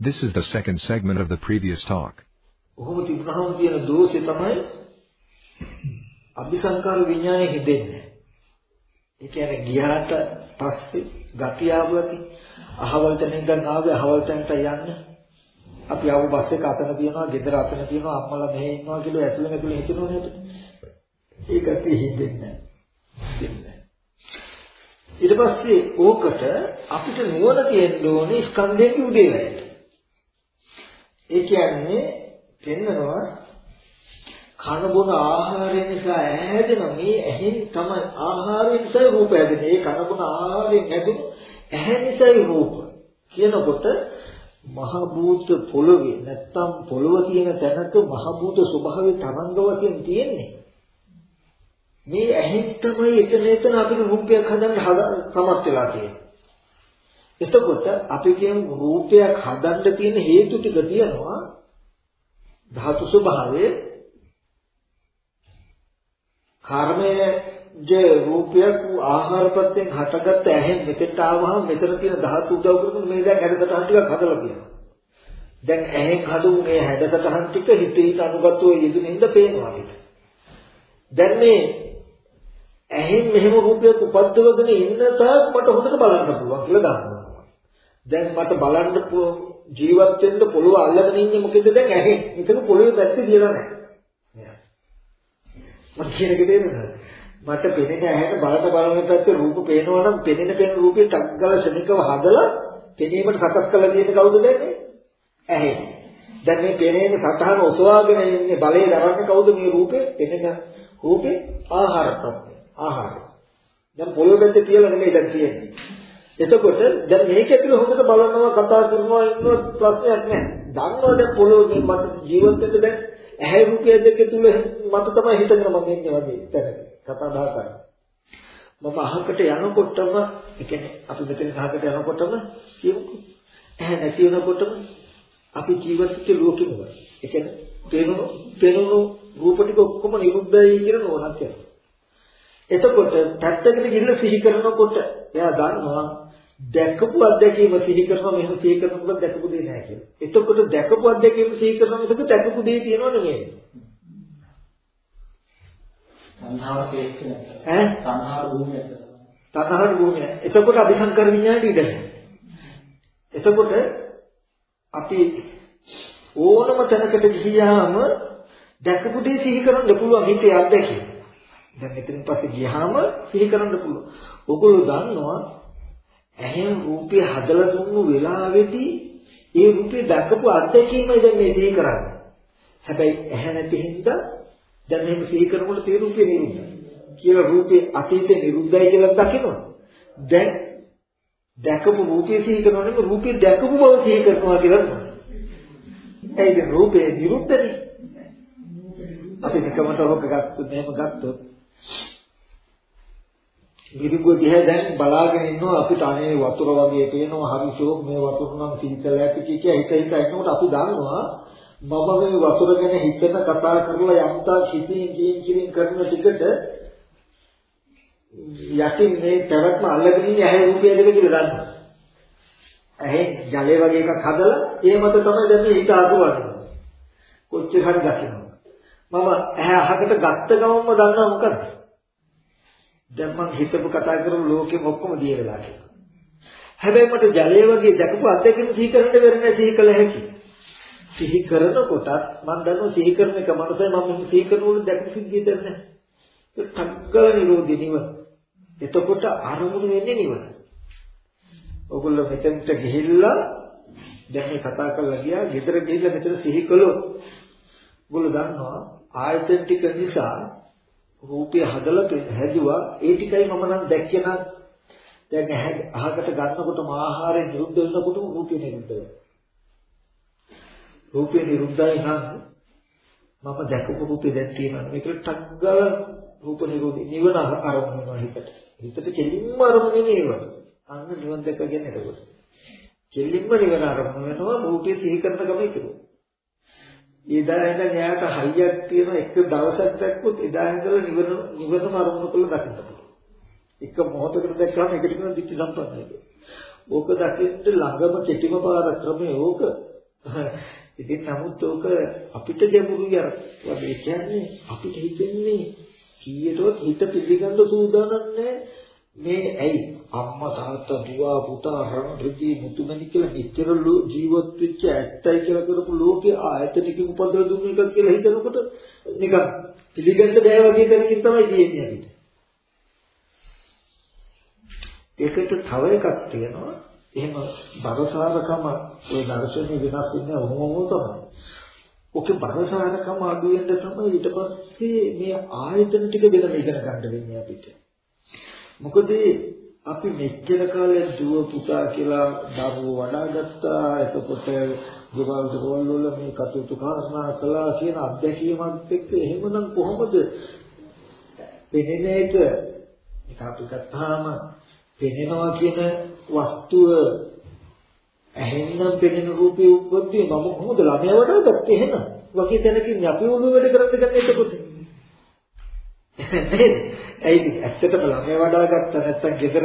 This is the second segment of the previous talk. ඔහොම තිබුණාම තියෙන දෝෂේ තමයි අபிසංකාර විඥානේ හිතෙන්නේ. ඒ කියන්නේ ගියාට පස්සේ ගතිය ආවති අහවල් තැනින් ගන්න ආවේ අහවල් තැනට යන්න. අපි ආව බස් එක අතන තියනවා, ගෙදර අතන තියනවා, අම්මලා මෙහෙ ඉන්නවා කියලා ඇතුළෙන් ඇතුළේ හිතනවා නේද? ඒ ගතිය හිතෙන්නේ නැහැ. ඊට පස්සේ ඕකට අපිට නුවණ තියෙන්න ඕනේ ස්කන්ධයේ උදේවැයට. ඒ කියන්නේ පෙන්වනවා කන බොන ආහාරය නිසා ඇහැදෙන මේ ඇහෙන් තමයි ආහාරය නිසා රූප හැදෙන්නේ. ඒ කන බොන ආහාරයෙන් හැදෙන ඇහැ නිසායි රූප. කියනකොට මහ භූත පොළවේ නැත්තම් පොළව තියෙන තැනක මහ භූත ස්වභාවය තරංග වශයෙන් තියෙන්නේ. මේ ඇහෙන් තමයි එතන එතන අපිට රූපයක් හදන්න සමත් වෙලා තියෙන්නේ. එතකොට අපි කියන රූපයක් හදන්න තියෙන හේතු ටික තියෙනවා ධාතු ස්වභාවයේ කර්මයේ රූපයක් ආහාර ප්‍රත්‍යයෙන් හටගත්ත ඇහෙන් මෙතෙන්ට ආවහම මෙතන තියෙන ධාතු උදව් කරගෙන මේ දැන් හැඩසටහන් ටිකක් හදලා තියෙනවා. දැන් ඇහෙන් හදු මේ හැඩසටහන් ටික හිත හිත අනුගතව යෙදුනින්ද පේනවා අපිට. දැන් මේ ඇහෙන් මෙහෙම රූපයක් උපද්දවගෙන ඉන්න තාක් මට හොඳට බලන්න පුළුවන් කියලා දානවා. දැන් මට බලන්න ජීවත් වෙන්න පොළව අල්ලගෙන ඉන්නේ මොකද දැන් ඇහෙන්. මෙතන පොළවේ පැත්තේ කියලා නැහැ. මම කියන එක තේරෙනවද? මට පෙනෙන ඇහැට බලට බලන පැත්තේ රූප පේනවා නම් පෙනෙන පෙනෙන රූපේ ටග්ගල ශනිකව හදලා පෙනීමට සකස් කරලා තියෙන කවුද දැන්නේ? ඇහැ. දැන් මේ පෙනෙන සතහන ඔසවාගෙන ඉන්නේ බලේ දරන්නේ කවුද මේ රූපේ? පෙනෙන රූපේ ආහාර ප්‍රත්‍ය. ආහාරය. දැන් පොළොව පැත්තේ කියලා නෙමෙයි දැන් තියෙන්නේ. එතකොට දැන් මේක ඇතුළේ හොඳට බලනවා කතා කරනවා ඉන්නවත් ප්‍රශ්නයක් නැහැ. දන්නවා දැන් පොළොව මට ජීවත් වෙන්න දැන් ඇහැ රූපය දෙක තුල මට තමයි හිතගෙන මම ඉන්නේ වගේ තැනක. කතා බහ කරනවා. මම අහකට යනකොටම ඒ කියන්නේ අපි මෙතන අහකට යනකොටම කියමුකෝ. ඇහැ නැති වෙනකොටම අපි ජීවත් වෙච්ච ලෝකෙම වගේ. ඒ කියන්නේ පේනු පේනු රූප ටික ඔක්කොම නිරුද්ධයි කියන නෝනක් යනවා. එතකොට පැත්තකට ගිහිල්ලා සිහි කරනකොට එයා දන්නවා දැකපු අත්දැකීම සිහි කරනවා මෙහෙම සිහි කරනකොට දැකපු දේ නෑ කියලා. එතකොට දැකපු අත්දැකීම සිහි කරනවා මිසක දැකපු දේ තියෙනව නෙමෙයි. තණ්හාව ශේෂ්ඨ නැහැ. ඈ? තණ්හාව භූමිය. තණ්හාව භූමිය. එතකොට අභිසංකර විඥාණයට ඉඩ එතකොට අපි ඕනම තැනකට ගියාම දැකපු දේ සිහි කරන්න පුළුවන් හිතේ අත්දැකීම. දැන් මෙතනින් පස්සේ ගියාම සිහි කරන්න පුළුවන්. ඔගොල්ලෝ දන්නවා ඇහෙන් රූපය හදලා දුන්නු වෙලාවේදී ඒ රූපේ දැකපු අත්දැකීමයි දැන් මේ සිහි කරන්නේ. හැබැයි ඇහැ නැති හින්දා දැන් මේක සිහි කරනකොට තේ රූපේ නිරුද්ධයි. කියලා රූපේ අතීතේ නිරුද්ධයි කියලා දකිනවා. දැන් දැකපු රූපේ සිහි කරනවා නෙමෙයි රූපේ දැකපු බව සිහි කරනවා කියලා කියනවා. ඒකේ රූපේ නිරුද්ධනේ. අපි නිකමට ඔක ගත්තොත් මෙහෙම ගත්තොත් මිරිඟුව දිහා දැන් බලාගෙන ඉන්නවා අපිට අනේ වතුර වගේ පේනවා හරි ෂෝක් මේ වතුර නම් සීතල ඇති කිය කිය හිත හිත ඉන්නකොට අපි දන්නවා මම මේ වතුර ගැන හිතන කතා කරලා යම්තා හිතින් කියින් කියින් කරන ටිකට යටින් මේ පැවැත්ම අල්ලගෙන ඉන්නේ ඇහැ රූපය දෙක කියලා දන්නවා. ඇහැ ජලය වගේ එකක් හදලා ඒ මත තමයි දැන් මේ හිත අසුවන්නේ. කොච්චර හරි දකිනවා. මම ඇහැ අහකට ගත්ත ගමන්ම දන්නවා මොකද? දැන් මම හිතපු කතා කරපු ලෝකෙම ඔක්කොම දිය වෙලා තියෙනවා. හැබැයි මට ජලය වගේ දැකපු අත්දැකීම් සිහි කරන්න බැරි නෑ සිහි කළ හැකි. සිහි කරනකොටත් මම දන්නවා සිහි කරන එක මනසයි මම සිහි කරනකොට දැකපු සිද්ධිය දැන්නේ. ඒ තක්කල නිරෝධි නිවන. එතකොට අරමුණු වෙන්නේ නිවන. ඔගොල්ලෝ මෙතෙන්ට ගිහිල්ලා දැන් මේ කතා කරලා ගියා ගෙදර ගිහිල්ලා මෙතන සිහි කළොත් ඔගොල්ලෝ දන්නවා ආයතන ටික නිසා රූපය හදලා හැදුවා. ඒ ටිකයි මම නම් දැක්කේ නම් දැන් අහකට ගන්නකොටම ආහාරය නිරුද්ධ වෙනකොටම රූපය නිරුද්ධ වෙනවා. රූපය නිරුද්ධයි නම් මම දැකපු රූපේ දැන් තියෙනවා. මේකට ටග්ගල රූප නිරෝධි නිවන අරමුණ වෙනවා හිතට. හිතට කෙලින්ම අරමුණ නිවන අන්න නිවන දැකගෙන එතකොට. කෙලින්ම නිවන අරමුණ වෙනවා රූපය සිහි කරන ගම ඉතුරුයි එදා ඉඳන් එයාට හයියක් තියෙන එක දවසක් දැක්කොත් එදා ඉඳලා නිවන නිවනම අරමුණු කරලා දකින්න පුළුවන්. එක මොහොතකට දැක්කම ඒකට කියන දිට්ඨි සම්පන්නයි. ඕක දකින්න ළඟම කෙටිම පාර ක්‍රමය ඕක. ඉතින් නමුත් ඕක අපිට ගැඹුරුයි අර වගේ කියන්නේ අපිට හිතෙන්නේ කීයටවත් හිත පිළිගන්න සූදානම් නැහැ. මේ ඇයි අම්මා තාත්තා දුව පුතා රන් ඍති මුතුමනි කියලා මෙච්චර ජීවත් වෙච්ච ඇත්තයි කියලා කරපු ලෝකේ ආයතනික උපදව දුන්න එකක් කියලා හිතනකොට නිකන් පිළිගන්න බෑ වගේ තැනකින් තමයි තියෙන්නේ අපිට. ඒකට තව එකක් තියෙනවා. එහෙම බරසාරකම ওই දර්ශනේ වෙනස් වෙන්නේ ඔහොමම තමයි. ඔකේ බරසාරකම අඩු වෙන්න තමයි ඊට පස්සේ මේ ආයතන ටික වෙනම ඉගෙන ගන්න වෙන්නේ අපිට. මොකද අපි මෙච්චර කාලයක් දුව පුතා කියලා දරුවෝ වඩාගත්තා. එතකොට ගෙවල් දොරවල් වල මේ කටයුතු කරනා කළා කියන අත්දැකීමත් එක්ක එහෙමනම් කොහොමද? පෙනෙන එක. එක අපි ගත්තාම පෙනෙනවා කියන වස්තුව ඇහෙන්නම් පෙනෙන රූපේ උප්පත්තිය මම කොහොමද ළමයා වඩාගත්තේ? එහෙනම්. වගේ තැනකින් අපි උළු වැඩ කරන්න ගන්න එතකොට. නේද? ඇයි ඇත්තටම ළමයා වඩා ගත්තා නැත්තම් ගෙදර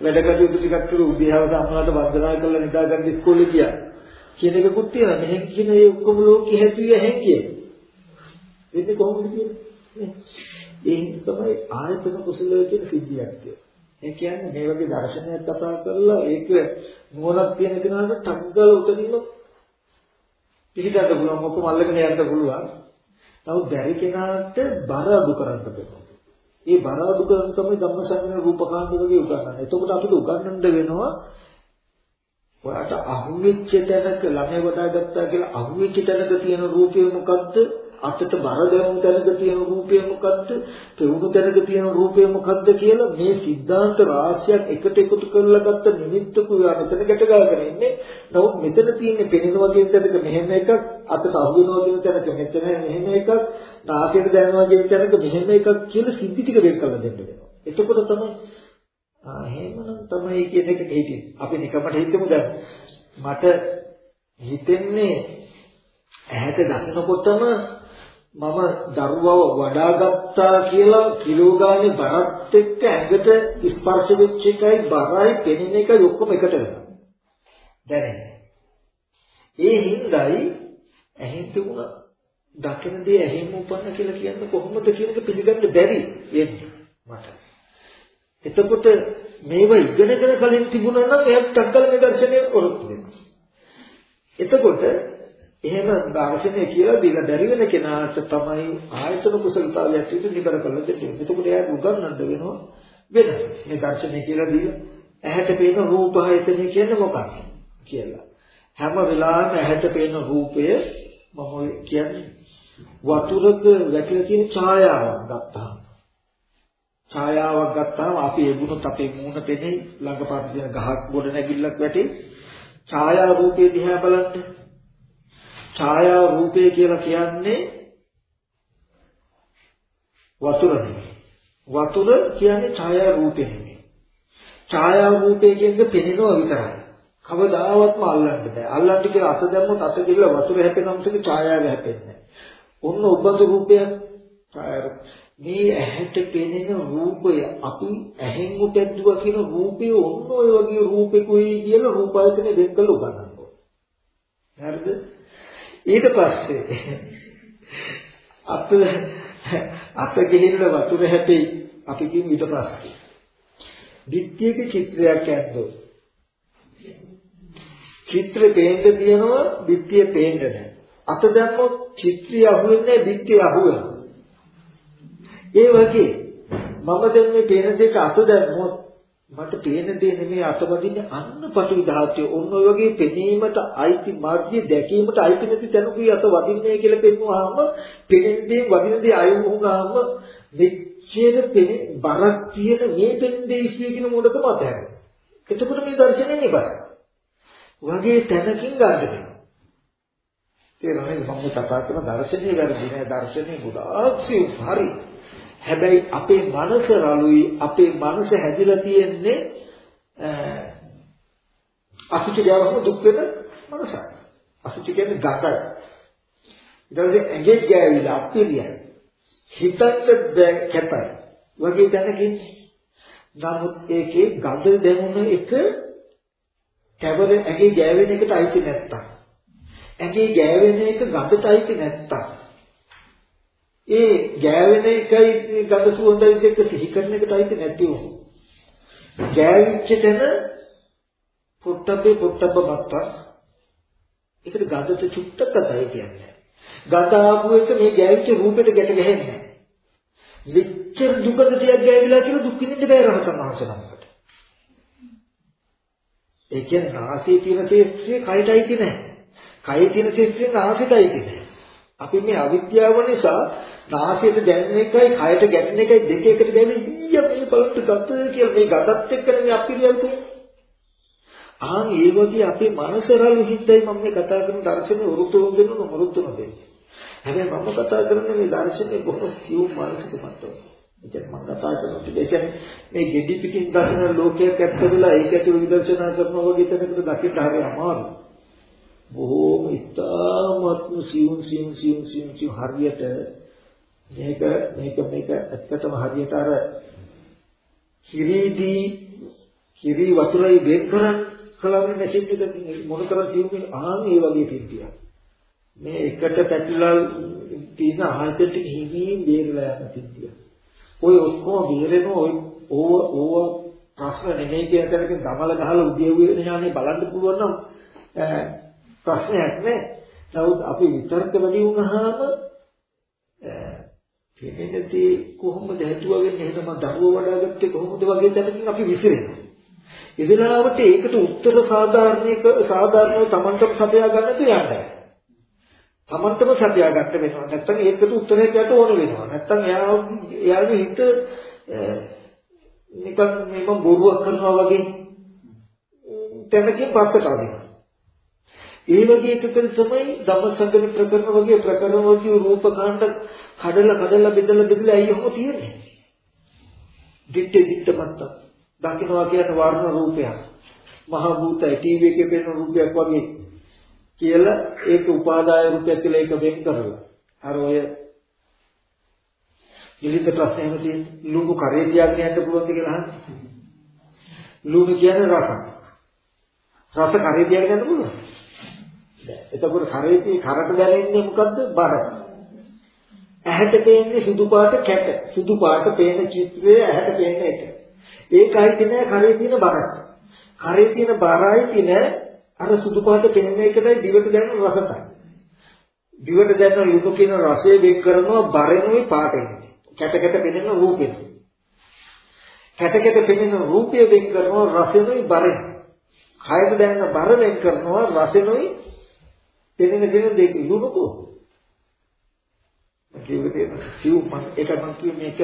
වැඩ කටයුතු ටිකක් කරු උදේවද අම්මලාට වන්දනා කරලා නිදාගන්න ඉස්කෝලේ ගියා. කියන එකකුත් තියෙනවා. මෙහෙන් කියන ඒ ඔක්කොම ලෝකෙ හැදුවේ ඇහෙන් කියන. එන්නේ කොහොමද කියන්නේ? ඒ තමයි ආයතන කුසල කියන සිද්ධියක් කියන්නේ ඒ කියන්නේ මේ වගේ දර්ශනයක් කතා කරලා ඒක නුවණක් තියෙන කෙනාට ටග්ගල උතනින්ම පිළිගන්න පුළුවන්. මොකම අල්ලගෙන යන්න පුළුවන්. නමුත් බැරි කෙනාට බර අඩු කරන්න බෑ. ඒ බර අඩු කරන තමයි ධම්මසංගන රූපකාණ්ඩ වගේ උගන්වන්නේ. එතකොට අපිට උගන්වන්න වෙනවා ඔයාට අහුවෙච්ච තැනක ළමයි වඩා ගත්තා කියලා අහුවෙච්ච තැනක තියෙන රූපය මොකද්ද? අතට බර දැනුම් තැනක තියෙන රූපය මොකද්ද? පෙවුණු තැනක තියෙන රූපය මොකද්ද කියලා මේ සිද්ධාන්ත රාශියක් එකට එකතු කරලා ගත්ත නිමිත්තක උයා මෙතන ගැට ගාගෙන ඉන්නේ. නමුත් මෙතන තියෙන පෙනෙනවා කියන තැනක මෙහෙම එකක්, අතට අහු වෙනවා කියන තැනක මෙතන මෙහෙම එකක්, නාසයට දැනෙනවා කියන තැනක මෙහෙම එකක් කියලා සිද්ධි ටික වෙන් කරලා දෙන්න වෙනවා. එතකොට තමයි ආ එහෙමනම් තමයි කියන එක හිතේ. අපි නිකමට හිතමු දැන් මට හිතෙන්නේ ඇහැට දකිනකොටම මම දරුවව වඩාගත්තා කියලා කිලෝ ගානේ බරත් එක්ක ඇඟට ස්පර්ශ වෙච්ච එකයි බරයි පෙනෙන එකයි ඔක්කොම එකට වෙනවා. දැනෙන්නේ. ඒ හිඳයි ඇහෙන් තිබුණ දකින දේ ඇහෙන් උපන්න කියලා කියන්නේ කොහොමද කියන එක පිළිගන්න බැරි වෙන්නේ මට. එතකොට මේව ඉගෙනගෙන කලින් තිබුණා නම් එයාට ටක්කල මේ දර්ශනය කරොත් වෙනවා. එතකොට එහෙම දර්ශනය කියලා දීලා බැරි වෙන කෙනාට තමයි ආයතන කුසලතාවයක් විදිහට නිබර කරලා දෙන්නේ. එතකොට එයාට උගන්වන්න වෙනවා වෙන මේ දර්ශනය කියලා දීලා ඇහැට පේන රූප ආයතනය කියන්නේ මොකක්ද කියලා. හැම වෙලාවෙම ඇහැට පේන රූපය මම කියන්නේ වතුරක වැටිලා තියෙන ඡායාවක් ගත්තාම ඡායාවක් ගත්තාම අපි එගුණත් අපේ මූණ පෙනේ ළඟපාත තියෙන ගහක් ගොඩ නැගිල්ලක් වැටේ ඡායා රූපේ දිහා බලන්න ඡායා රූපය කියලා කියන්නේ වතුර නෙමෙයි. වතුර කියන්නේ ඡායා රූපේ නෙමෙයි. ඡායා රූපේ කියන්නේ පෙනෙනවා විතරයි. කවදාවත්ම අල්ලන්න බෑ. අල්ලන්න කියලා අත දැම්මොත් අත ගිහලා වතුර හැපෙනවා මිසක ඡායාව හැපෙන්නේ නැහැ. ඔන්න ඔබඳු රූපයක් ඡායා මේ ඇහැට පෙනෙන රූපය අපි ඇහෙන් උපැද්දුවා කියන රූපය ඔන්න ඔය වගේ රූපෙකුයි කියලා රූපායතනේ වෙන් කළ උගන්වනවා. හරිද? ඊට පස්සේ අත අත ගිහිල්ලා වතුර හැපෙයි අපි කියමු ඊට පස්සේ. දිට්ඨියක චිත්‍රයක් ඇද්දෝ. චිත්‍රේ පේන්න තියෙනවා දිට්ඨිය පේන්න නැහැ. අත දැම්මොත් චිත්‍රය අහුවෙන්නේ දිට්ඨිය අහුවෙනවා. ඒ වගේ මම දැන් මේ පේන දෙක අත දැම්මොත් මට පේන දේ නෙමෙයි අතවදින්නේ අන්න පටවි ධාතුවේ. ඔන්න ඔය වගේ පෙනීමට අයිති මාර්ගය දැකීමට අයිති නැති තැනකුයි අත වදින්නේ කියලා පෙන්වුවාම පෙනෙන්නේ වදින දේ අයු වුණාම මෙච්චර පෙනේ බරක් තියෙන මේ පෙන්නේ ඉස්සේ කියන මොඩකම අතහැරෙනවා. එතකොට මේ දර්ශනේ නෙබරයි. වගේ තැනකින් ගන්න වෙනවා. තේරෙනවද මම කතා කරන දර්ශනේ වැරදි නෑ දර්ශනේ ගොඩාක් සිව් හරි. හැබැයි අපේ මනස රළුයි අපේ මනස හැදිලා තියෙන්නේ අසුචි ගාවම දුක් වෙන මනසයි. අසුචි කියන්නේ ගතයි. ඊට පස්සේ ඇඟේ ගෑවිලා අපිරියයි. හිතත් කැතයි. වගේ දැනකින් නමුත් ඒකේ ගඳ දැනුන එක කැවර ඇගේ ගෑවෙන එකට අයිති නැත්තම් ඇගේ ගෑවෙන එක ගඳට අයිති නැත්තම්. ඒ ගෑවෙන එකයි ගඳ සුවඳයි දෙක සිහි කරන එකට අයිති නැති වුණු ගෑවිච්ච තැන පුත්තබ්බේ පුත්තබ්බ මත්තා ඒකට ගඳට චුට්ටක් අතයි කියන්නේ ගඳ ආපු එක මේ ගෑවිච්ච රූපෙට ගැට ගැහෙන්නේ විච්චර දුකද තියක් ගෑවිලා කියලා දුක් විඳින්න බෑ රහතන් වහන්සේ නමකට. ඒ කියන්නේ නාසයේ තියෙන ශේත්‍රයේ කයටයි තියෙන්නේ කයේ තියෙන ශේත්‍රයේ නාසයටයි තියෙන්නේ අපි මේ අවිද්‍යාව නිසා නාසයට දැනෙන එකයි කයට ගැටෙන එකයි දෙක එකට ගැවෙන්නේ ඊය මේ බලන්න ගත කියලා මේ ගතත් එක්කනේ මේ අපිරියල් තියෙන්නේ. ආන් ඒ වගේ අපේ මනසරලු හිතයි මම මේ කතා කරන දර්ශනේ උරුතු දෙන්න උරුතු නොදෙන්නේ. හැබැයි මම කතා කරන්නේ මේ දර්ශනේ කොහොමද කියු මානසික මට්ටම. ඒ කියන්නේ මම කතා කරන ටික ඒ කියන්නේ මේ gedi පිටින් දකින ලෝකයක් ඇත්ත වෙලා ඒක ඇතුළු විදර්ශනා කරනවා වගේ තැනකට දකින්න හරිය අමාරුයි. බොහෝම ඉතාමත්ම සියුම් සියුම් සියුම් සියුම් සියුම් හරියට මේක මේක මේක ඇත්තටම හරියට අර කිරිදී කිරි වතුරයි වෙන් කරන් කලින් මැෂින් එක මොනතරම් සියුම් ආන් ඒ වගේ තින්තියක් මේ එකට පැටලලා තියෙන ආයතන ටික හිමින් බේරලා යන තින්තියක් ඔය ඔක්කොම බේරෙන ඔය ඕව ඕව ප්‍රශ්න නෙමෙයි කියන තැනකින් දමල ගහලා උදේව්වේ ඥානෙ බලන්න පුළුවන් නම් ප්‍රශ්නයක් නෑ. නමුත් අපි විතර්ක වැඩි වුණාම කෙනෙක්දී කොහොමද හිතුවගෙන එහෙම දරුව වඩාගත්තේ කොහොමද වගේ තැනකින් අපි විසිරෙනවා. ඒ වෙලාවට ඒකට උත්තර සාධාරණයක සාධාරණව Tamanටම සපයා ගන්නත් යන්නේ. Tamanටම සපයා ගන්න වෙනවා. නැත්තම් ඒකට උත්තරයක් යට ඕන වෙනවා. නැත්තම් එයා එයාගේ හිත නිකන් මේක බොරුවක් කරනවා වගේ තැනකින් පස්සට ආදිනවා. ඒ වගේ එකකට තමයි ධම්මසංගම ප්‍රකරණ වගේ ප්‍රකරණ වගේ රූපකාණ්ඩ කඩලා කඩලා බෙදලා බෙදලා ඇයි ඔහොම තියෙන්නේ? දිත්තේ දිත්ත මත්ත. දකින්නවා කියන වර්ණ රූපයක්. මහ භූතයි ටීවී එකේ පෙනෙන රූපයක් වගේ කියලා ඒක උපාදාය රූපයක් කියලා ඒක වෙන් කරලා. අර ඔය ඉලිත ප්‍රශ්නේ එහෙම තියෙන ලුණු කරේ තියාගෙන යන්න පුළුවන්ද කියලා අහන්නේ. ලුණු කියන්නේ රස. රස කරේ තියාගෙන යන්න පුළුවන්ද? එතකොට කරේදී කරට දැනෙන්නේ මොකද්ද? බර. ඇහැට පේන්නේ සුදු පාට කැට. සුදු පාට පේන චිත්‍රයේ ඇහැට පේන එක. ඒකයි තියෙන කරේ තියෙන බර. කරේ තියෙන බරයි තියෙන අර සුදු පාට පේන එකටයි දිවට දැනෙන රසයි. දිවට දැනෙන ලුණු කියන රසය වෙන් කරනවා බරෙනුයි පාටෙනුයි. කැට කැට පෙනෙන රූපෙන්. කැට කැට පෙනෙන රූපය වෙන් කරනවා රසෙනුයි බරෙනුයි. කයද දැනෙන බර වෙන් කරනවා රසෙනුයි පෙනෙන දෙන දෙක ලුණුකෝ කිව්වේ තේම කිව් මම ඒක මම කිව්වේ මේක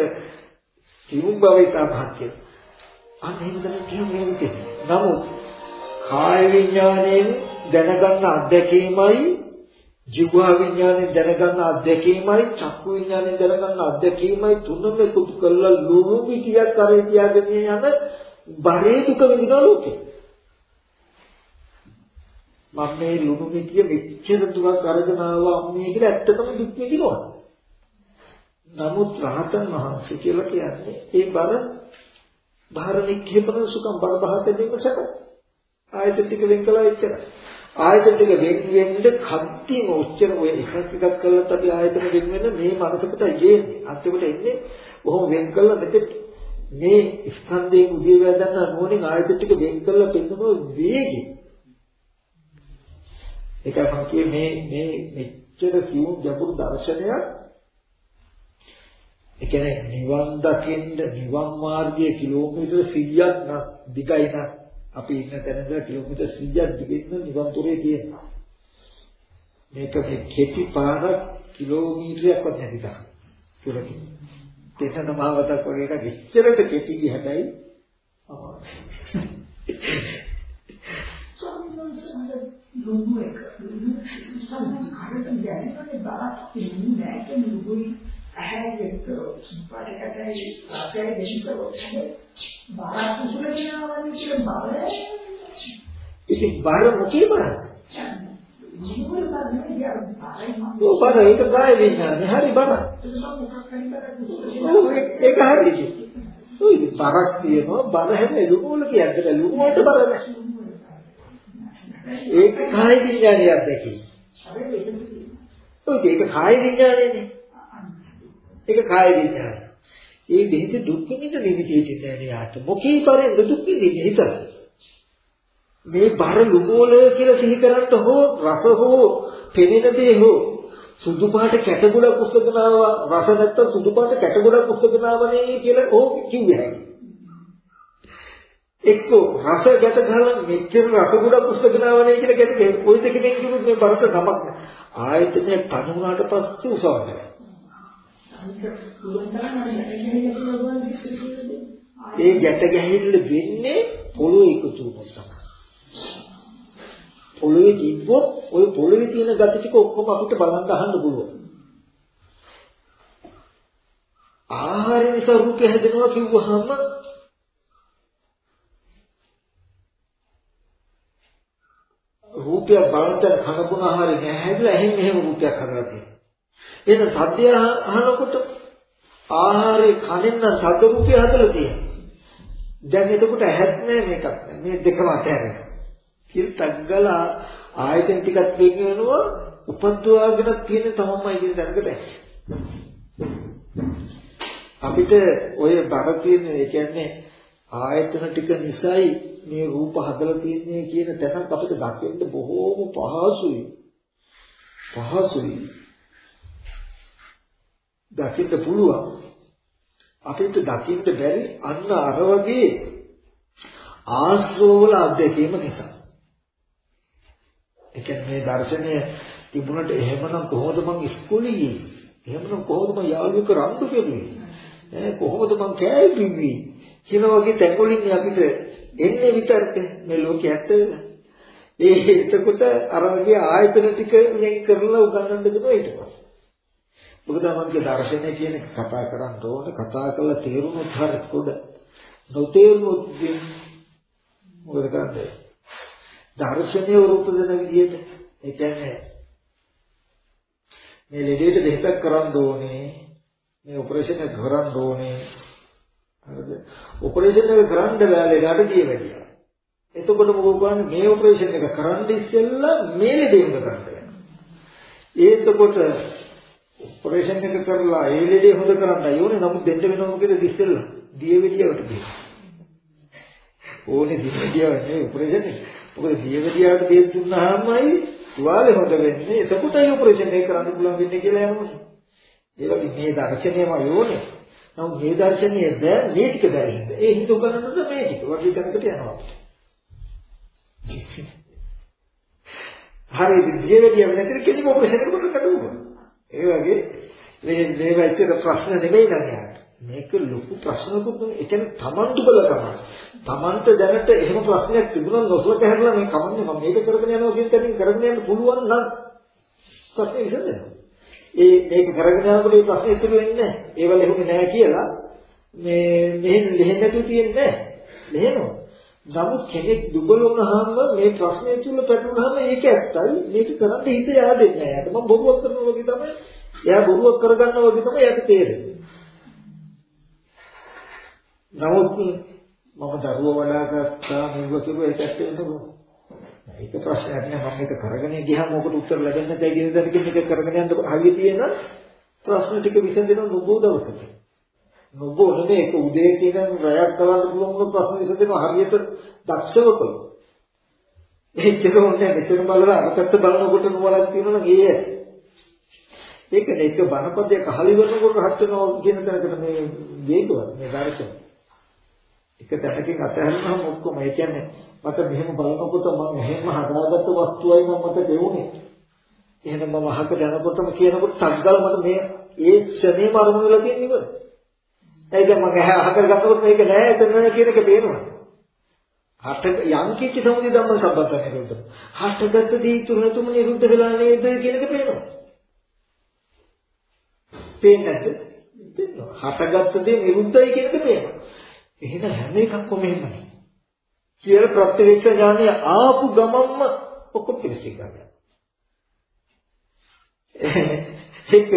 කිව්ම් බවයි තමයි අන්න එහෙම තමයි කියන්නේ නමුත් කාය විඥාණයෙන් දැනගන්න අත්දැකීමයි ජීවා විඥාණයෙන් දැනගන්න අත්දැකීමයි චක්කු විඥාණයෙන් දැනගන්න අත්දැකීමයි තුනම එකතු කරලා ලුණු පිටියක් කරේ තියාගෙන යන බරේ දුක විඳින ලෝකේ. මම මේ ලුණු මිටිය මෙච්චර දුරක් අරගෙන ආවා අම්මේ කියලා ඇත්තටම දුක් විඳිනවා. නමුත් රහතන් වහන්සේ කියලා කියන්නේ ඒ බර බාහිර නික්කේපන සුඛම් බර බහත දෙන්න සක. ආයත ටික වෙන් කළා එච්චරයි. ආයත ටික වෙන් වෙන්න කද්දීම උච්චර ඔය එකක් එකක් කළත් අපි ආයතන වෙන් වෙන මේ මනසකට යන්නේ. අන්තිමට එන්නේ කොහොම වෙන් කළා මෙතෙක් මේ ස්කන්ධයෙන් උදේ වේදනා නෝනින් ආයත ටික වෙන් කළා පෙන්වන වේගය ඒකයි මම කියේ මේ මේ මෙච්චර සියුම් ගැඹුරු දර්ශනයක් ඒ කියන්නේ නිවන් දකින්න නිවන් මාර්ගයේ කිලෝමීටර් 100ක් නම් දිගයි නම් අපි ඉන්න තැනද කිලෝමීටර් 100ක් දිගින් නිවන් තොරේ තියෙනවා. මේක මේ කෙටි පාරක් කිලෝමීටරයක්වත් නැති තරම්. කියලා කියනවා තේසන මහවතක් වගේ එකක්. ඉච්චරට කෙටි ගිය හැබැයි. ලුණු එක සම්පූර්ණ කාර්යයෙන් දැනෙන්නේ බාක් දෙන්නේ නැහැ නුඹුයි ඇහැරෙත් සුපාරකටයි ආචාර්ය දෙන්නෝ බාක් සුසුල කියනවා කියලා බාල ඉතින් බාල මොකේ බලන්න ඔව් බර ඒක කාය විඥානේ හරි බර ඔව් ඒක හරි ඔය බරක් තියෙනවා. බර හැම ලුණු වල කියන්නේ ලුණු වලට බර නැහැ ඒක කාය විඥානයක් දැකීම. ඔය ඒක කාය විඥානයනේ. ඒක කාය විඥානය. ඒ දෙහිත දුක් විඳින නිමිති හිතේ යාට මොකී පරින්ද දුක් විඳින්නේ හිත. මේ බර ලුගෝල කියලා සිහි කරන්ට හෝ රස හෝ පෙනෙන දේ හෝ සුදු පාට කැටගොඩක් පුස්තකනාව රස නැත්තම් සුදු පාට කැටගොඩක් පුස්තකනාවනේ කියලා ඕක කිව්වේ. එක්ක රස ගැට ගහලා මෙච්චර රස ගොඩක් පුස්තකනාවනේ කියලා ගැට ඔය දෙකෙන් කිව්වොත් මේ බරට නමක් නෑ. ආයතනය පණුනාට පස්සේ උසවන්නේ. ඒ ගැට ගැහිල්ල වෙන්නේ පොළොවේ එකතු වුණොත් තමයි. පොළොවේ තිබ්බොත් ওই පොළොවේ තියෙන gati ටික ඔක්කොම අපිට බලන්න අහන්න පුළුවන්. ආහාර නිසා රූපය හැදෙනවා කිව්වහම රූපය බලන්න කනබුන ආහාරය නැහැ හැදලා එහෙන් මෙහෙම රූපයක් හදලා තියෙනවා. එහෙනම් සද්දය අහනකොට ආහාරේ කනෙන් නම් සද්ද රූපය හදලා තියෙනවා. දැන් එතකොට ඇහත් නැහැ මේකත් නැහැ. මේ දෙකම අතහැරෙනවා. කියලා තග්ගලා ආයතන ටිකක් වෙන් වෙනවා උපද්දවාගෙන තියෙන තමන්මයි කියන දැනකට අපිට ඔය බර තියෙන ඒ කියන්නේ ආයතන ටික නිසායි මේ රූප හදලා තියෙන්නේ කියන තැනක් අපිට දකින්න බොහෝම පහසුයි පහසුයි දකින්න පුළුවන් අපිට දකින්න බැරි අන්න අර වගේ ආශ්‍රවවල අධ්‍යක්ීම නිසා ඒ කියන්නේ මේ දර්ශනය තිබුණට එහෙමනම් කොහොමද මං ඉස්කෝලේ ගියේ? එහෙමනම් කොහොමද මං යාළුවෙක් රණ්ඩු කෙරුවේ? ඈ කොහොමද මං කෑයි බිව්වේ? කියන වගේ තැන්වලින් අපිට එන්නේ විතරක මේ ලෝකයේ ඇත්ත ඒ එතකොට අර වගේ ආයතන ටික වෙන් කරලා උගන්වන්න දෙනවා ඊට පස්සේ. මොකද මන්ගේ දර්ශනය කියන එක කතා කරන්න ඕන කතා කරලා තේරුනොත් හරි පොඩ. නොතේරුනොත් මොකද කරන්නේ? දර්ශනීය රූප දෙන විදිහට. ඒ කියන්නේ මේ ලෙඩේට දෙහෙතක් කරන්න ඕනේ මේ ඔපරේෂන් එක කරන්න ඕනේ. හරිද? ඔපරේෂන් එක කරන්න බෑ ලෙඩට දිය වැඩියා එතකොට මොකද කරන්නේ මේ ඔපරේෂන් එක කරන්න ඉස්සෙල්ලා මේ ලෙඩේ හොඳ කරන්න එතකොට ඔපරේෂන් එක කරලා ඒ ලෙඩේ හොඳ කරන්න ඕනේ නමුත් දෙන්න වෙනව මොකද ඉස්සෙල්ලා? දිය වැඩියට දිය ඕනේ දිය වැඩියව නෙවෙයි ඔපරේෂන් එක. මොකද දියවැඩියාට බේත් දුන්නාමයි තුවාලේ හොඳ වෙන්නේ. එතකොටයි ඔපරේෂන් එක කරන්න පුළුවන් වෙන්නේ කියලා යනකොට. ඒ වගේ මේ දර්ශනයම යෝනේ. නමුත් මේ දර්ශනීය බෑ මේ ටික බෑ. ඒ හිතු කරනකොට මේ ටික වගේ තැනකට යනවා. හරි දියවැඩියාව නැතිව කෙනෙක් ඔපරේෂන් එකකට කඩුවා. ඒ වගේ මේ මේ වැච්ච ප්‍රශ්න නෙමෙයි නේද? මේක ලොකු ප්‍රශ්නකුත් ඒ කියන්නේ Taman දුබලකම. Tamanට දැනට එහෙම ප්‍රශ්නයක් තිබුණා නොසලක හැරලා මේ කමන්නේ මම මේක කරගෙන යනවා කියන තැනින් කරගෙන යන්න පුළුවන් නම් ප්‍රශ්නේ ඉතින් ඒ මේක කරගෙන යනකොට මේ ප්‍රශ්නේ ඉතුරු වෙන්නේ නැහැ. ඒවල එහෙම නැහැ කියලා මේ මෙහෙන් ලෙහෙන් නැතුව තියෙන්නේ නැහැ. නමුත් කෙනෙක් දුබල වුණාම මේ ප්‍රශ්නේ තුල පැටලුනහම ඒක ඇත්තයි. මේක කරන්න හිත yaadෙන්නේ නැහැ. මම බොරුවක් කරනවා වගේ තමයි. එයා බොරුවක් කරගන්නවා වගේ තමයි එයාට තේරෙන්නේ. නමුත් මම දරුවෝ වඩා ගත්තා මේක කිව්ව ඒකත් වෙනකොට ඒක ප්‍රශ්නයක් නෑ. මම මේක කරගෙන ගියාම මොකට උත්තර ලැබෙන්නේ නැතයි කියන දේ මේක කරගෙන යන්න හරිය තියෙන ප්‍රශ්න ටික විසඳෙන නොබෝ දවසක. නොබෝ නෙමෙයි ඒක උදේ කියන රැයක් කරන්න පුළුවන් ප්‍රශ්න විසඳෙන හරියට දක්ෂව කළොත් ඒකේ උන්නේ මෙතන බලලා අරකට බලනකොට නුවණක් තියෙනවා නම් ඒ ඒක ඒක බණපදයේ කහලි වෙනකොට රහත් වෙනවා කියන තැනකට මේ වේගවත් මේ දර්ශනය. එක තැනකින් අතහැරනම ඔක්කොම ඒ කියන්නේ මට මෙහෙම බලනකොට මම එහෙම හදාගත්ත වස්තුවයි මම මට දෙවුනේ. එහෙනම් මම අහක යනකොටම කියනකොට තත්ගල මට මේ ඒ ක්ෂණේම අරමුණ වෙලා තියෙන ඉවර. ඒක මම අහක ගන්නකොට මේක නෑ එතන කියන එක පේනවා. හට යම් කිසි සමුදය ධම්ම සම්බන්ධ නිරුද්ධ. හටගත් දී තුන තුම නිරුද්ධ වෙලා නේද කියන එක පේනවා. පේන්නේ නැද්ද? පේනවා. හටගත් දේ නිරුද්ධයි කියන එක පේනවා. එහෙනම් හැම එකක්ම මෙහෙමයි. කියලා ප්‍රත්‍යක්ෂ ඥානය ආපු ගමන්ම ඔක්කොම පිළිසික ගන්නවා. ඒක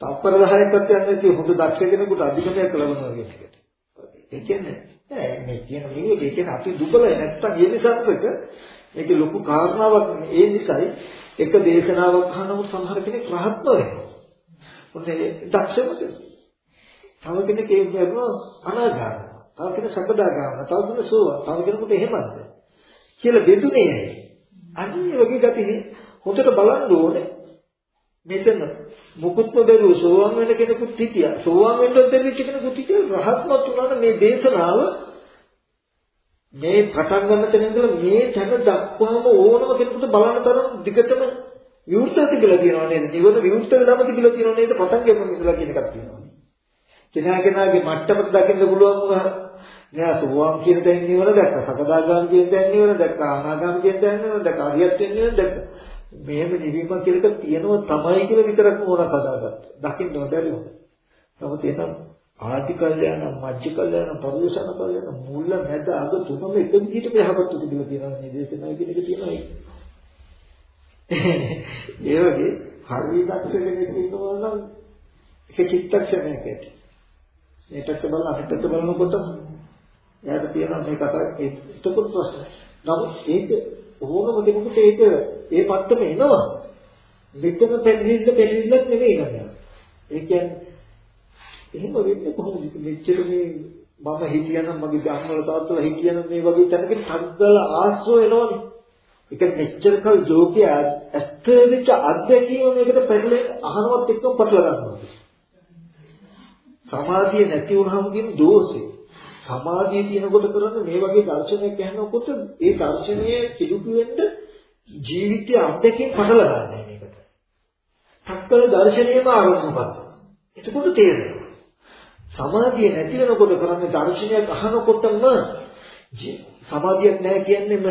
තප්පර 10ක්වත් යන්නේ හොඳ දක්ෂ කෙනෙකුට අධිකමයක් ලැබෙනවා කියන එකට. ඒ කියන්නේ මේ කියන මිනිහ ඒ කියන්නේ අපි දුබලයි නැත්තම් ඒ නිසාත්ක මේක ලොකු කාරණාවක් ඒ නිසායි එක දේශනාවක් අහනම සමහර කෙනෙක් රහත්ව වෙනවා. ඔන්නේ දක්ෂම කෙනෙක්. තව කෙනෙක් ඒ වගේම අනාගාම. තව කෙනෙක් සකදාගාම. තව කෙනෙක් සෝවා. තව කෙනෙකුට එහෙමද? කියලා දෙතුනේ නැහැ. අනිත් වගේ ගතිය හොඳට බලන්න ඕනේ. මෙතන මුකුත්ම බැරුව සෝවාන් වෙන කෙනෙකුත් හිටියා. සෝවාන් වෙන්න දෙවිච්ච කෙනෙකුත් හිටියා. රහත්මත් වුණාට මේ දේශනාව මේ පටන් ගන්න තැන ඉඳලා මේ තැන දක්වාම ඕනම කෙනෙකුට බලන්න තරම් දිගටම විවෘත තිබිලා තියෙනවා නේද? නිවන විවෘත වෙලාම තිබිලා තියෙනවා නේද? පටන් ගන්න ඉඳලා කියන එකක් තියෙනවා. කෙනා කෙනාගේ මට්ටමට දකින්න පුළුවන් වුණා. මෙයා සෝවාන් කියන තැන නිවන දැක්ක, සකදාගාම කියන තැන නිවන දැක්ක, අනාගාම කියන තැන නිවන දැක්ක, අරියත් කියන නිවන දැක්ක. මෙහෙම නිවීමක් කියලා එකක් තියෙනවා තමයි කියලා විතරක් ඕනක් හදාගත්තා. දකින්න බැරි වුණා. නමුත් එතන ආදි කල්යන, මජ්ජ කල්යන, පරිවසන කල්යන මුල මැද අග තුනම එක විදිහට මෙහකට තිබිලා තියෙනවා මේ දේශනාව කියන එක තියෙනවා. ඒ වගේ හරි දක්ෂ කෙනෙක් ඉන්නවා නම් ඒක චිත්තක්ෂණයකට. ඒකට බලන අපිට බලනකොට එයාට තියෙනවා මේ කතාව එතකොට ප්‍රශ්න. නමුත් ඒක ඕනම කෙනෙකුට ඒක ඒ පත්තම එනවා. මෙතන පැහැදිලිද පැහැදිලිද නෙමෙයි නේද? ඒ කියන්නේ එහෙම වෙන්නේ කොහොමද? මෙච්චර මේ මම හිතියනම් මගේ අම්මල තාත්තලා හිතියනම් මේ වගේ තැනකින් සද්දල ආශ්‍රය වෙනවනේ. ඒක මෙච්චර කල් ජෝකිය ඇත්තෙච්ච අත්දැකීම මේකට පැටලෙ අහනවත් එක්කම පටල ගන්නවා. සමාධිය නැති වුනහම කියන දෝෂේ. සමාධිය තියෙනකොට කරන්නේ මේ වගේ දර්ශනයක් ඇහෙනකොට ඒ දර්ශනයේ පිළිපු වෙන්න ජීවිතයේ අත්දැකීම් පටල ගන්නවා මේකට. තක්කල දර්ශනයම ආරම්භ එතකොට තේරෙනවා. සමාධිය නැති වෙනකොට කරන්නේ දර්ශනයක් අහනකොටම සමාධියක් නැහැ කියන්නේම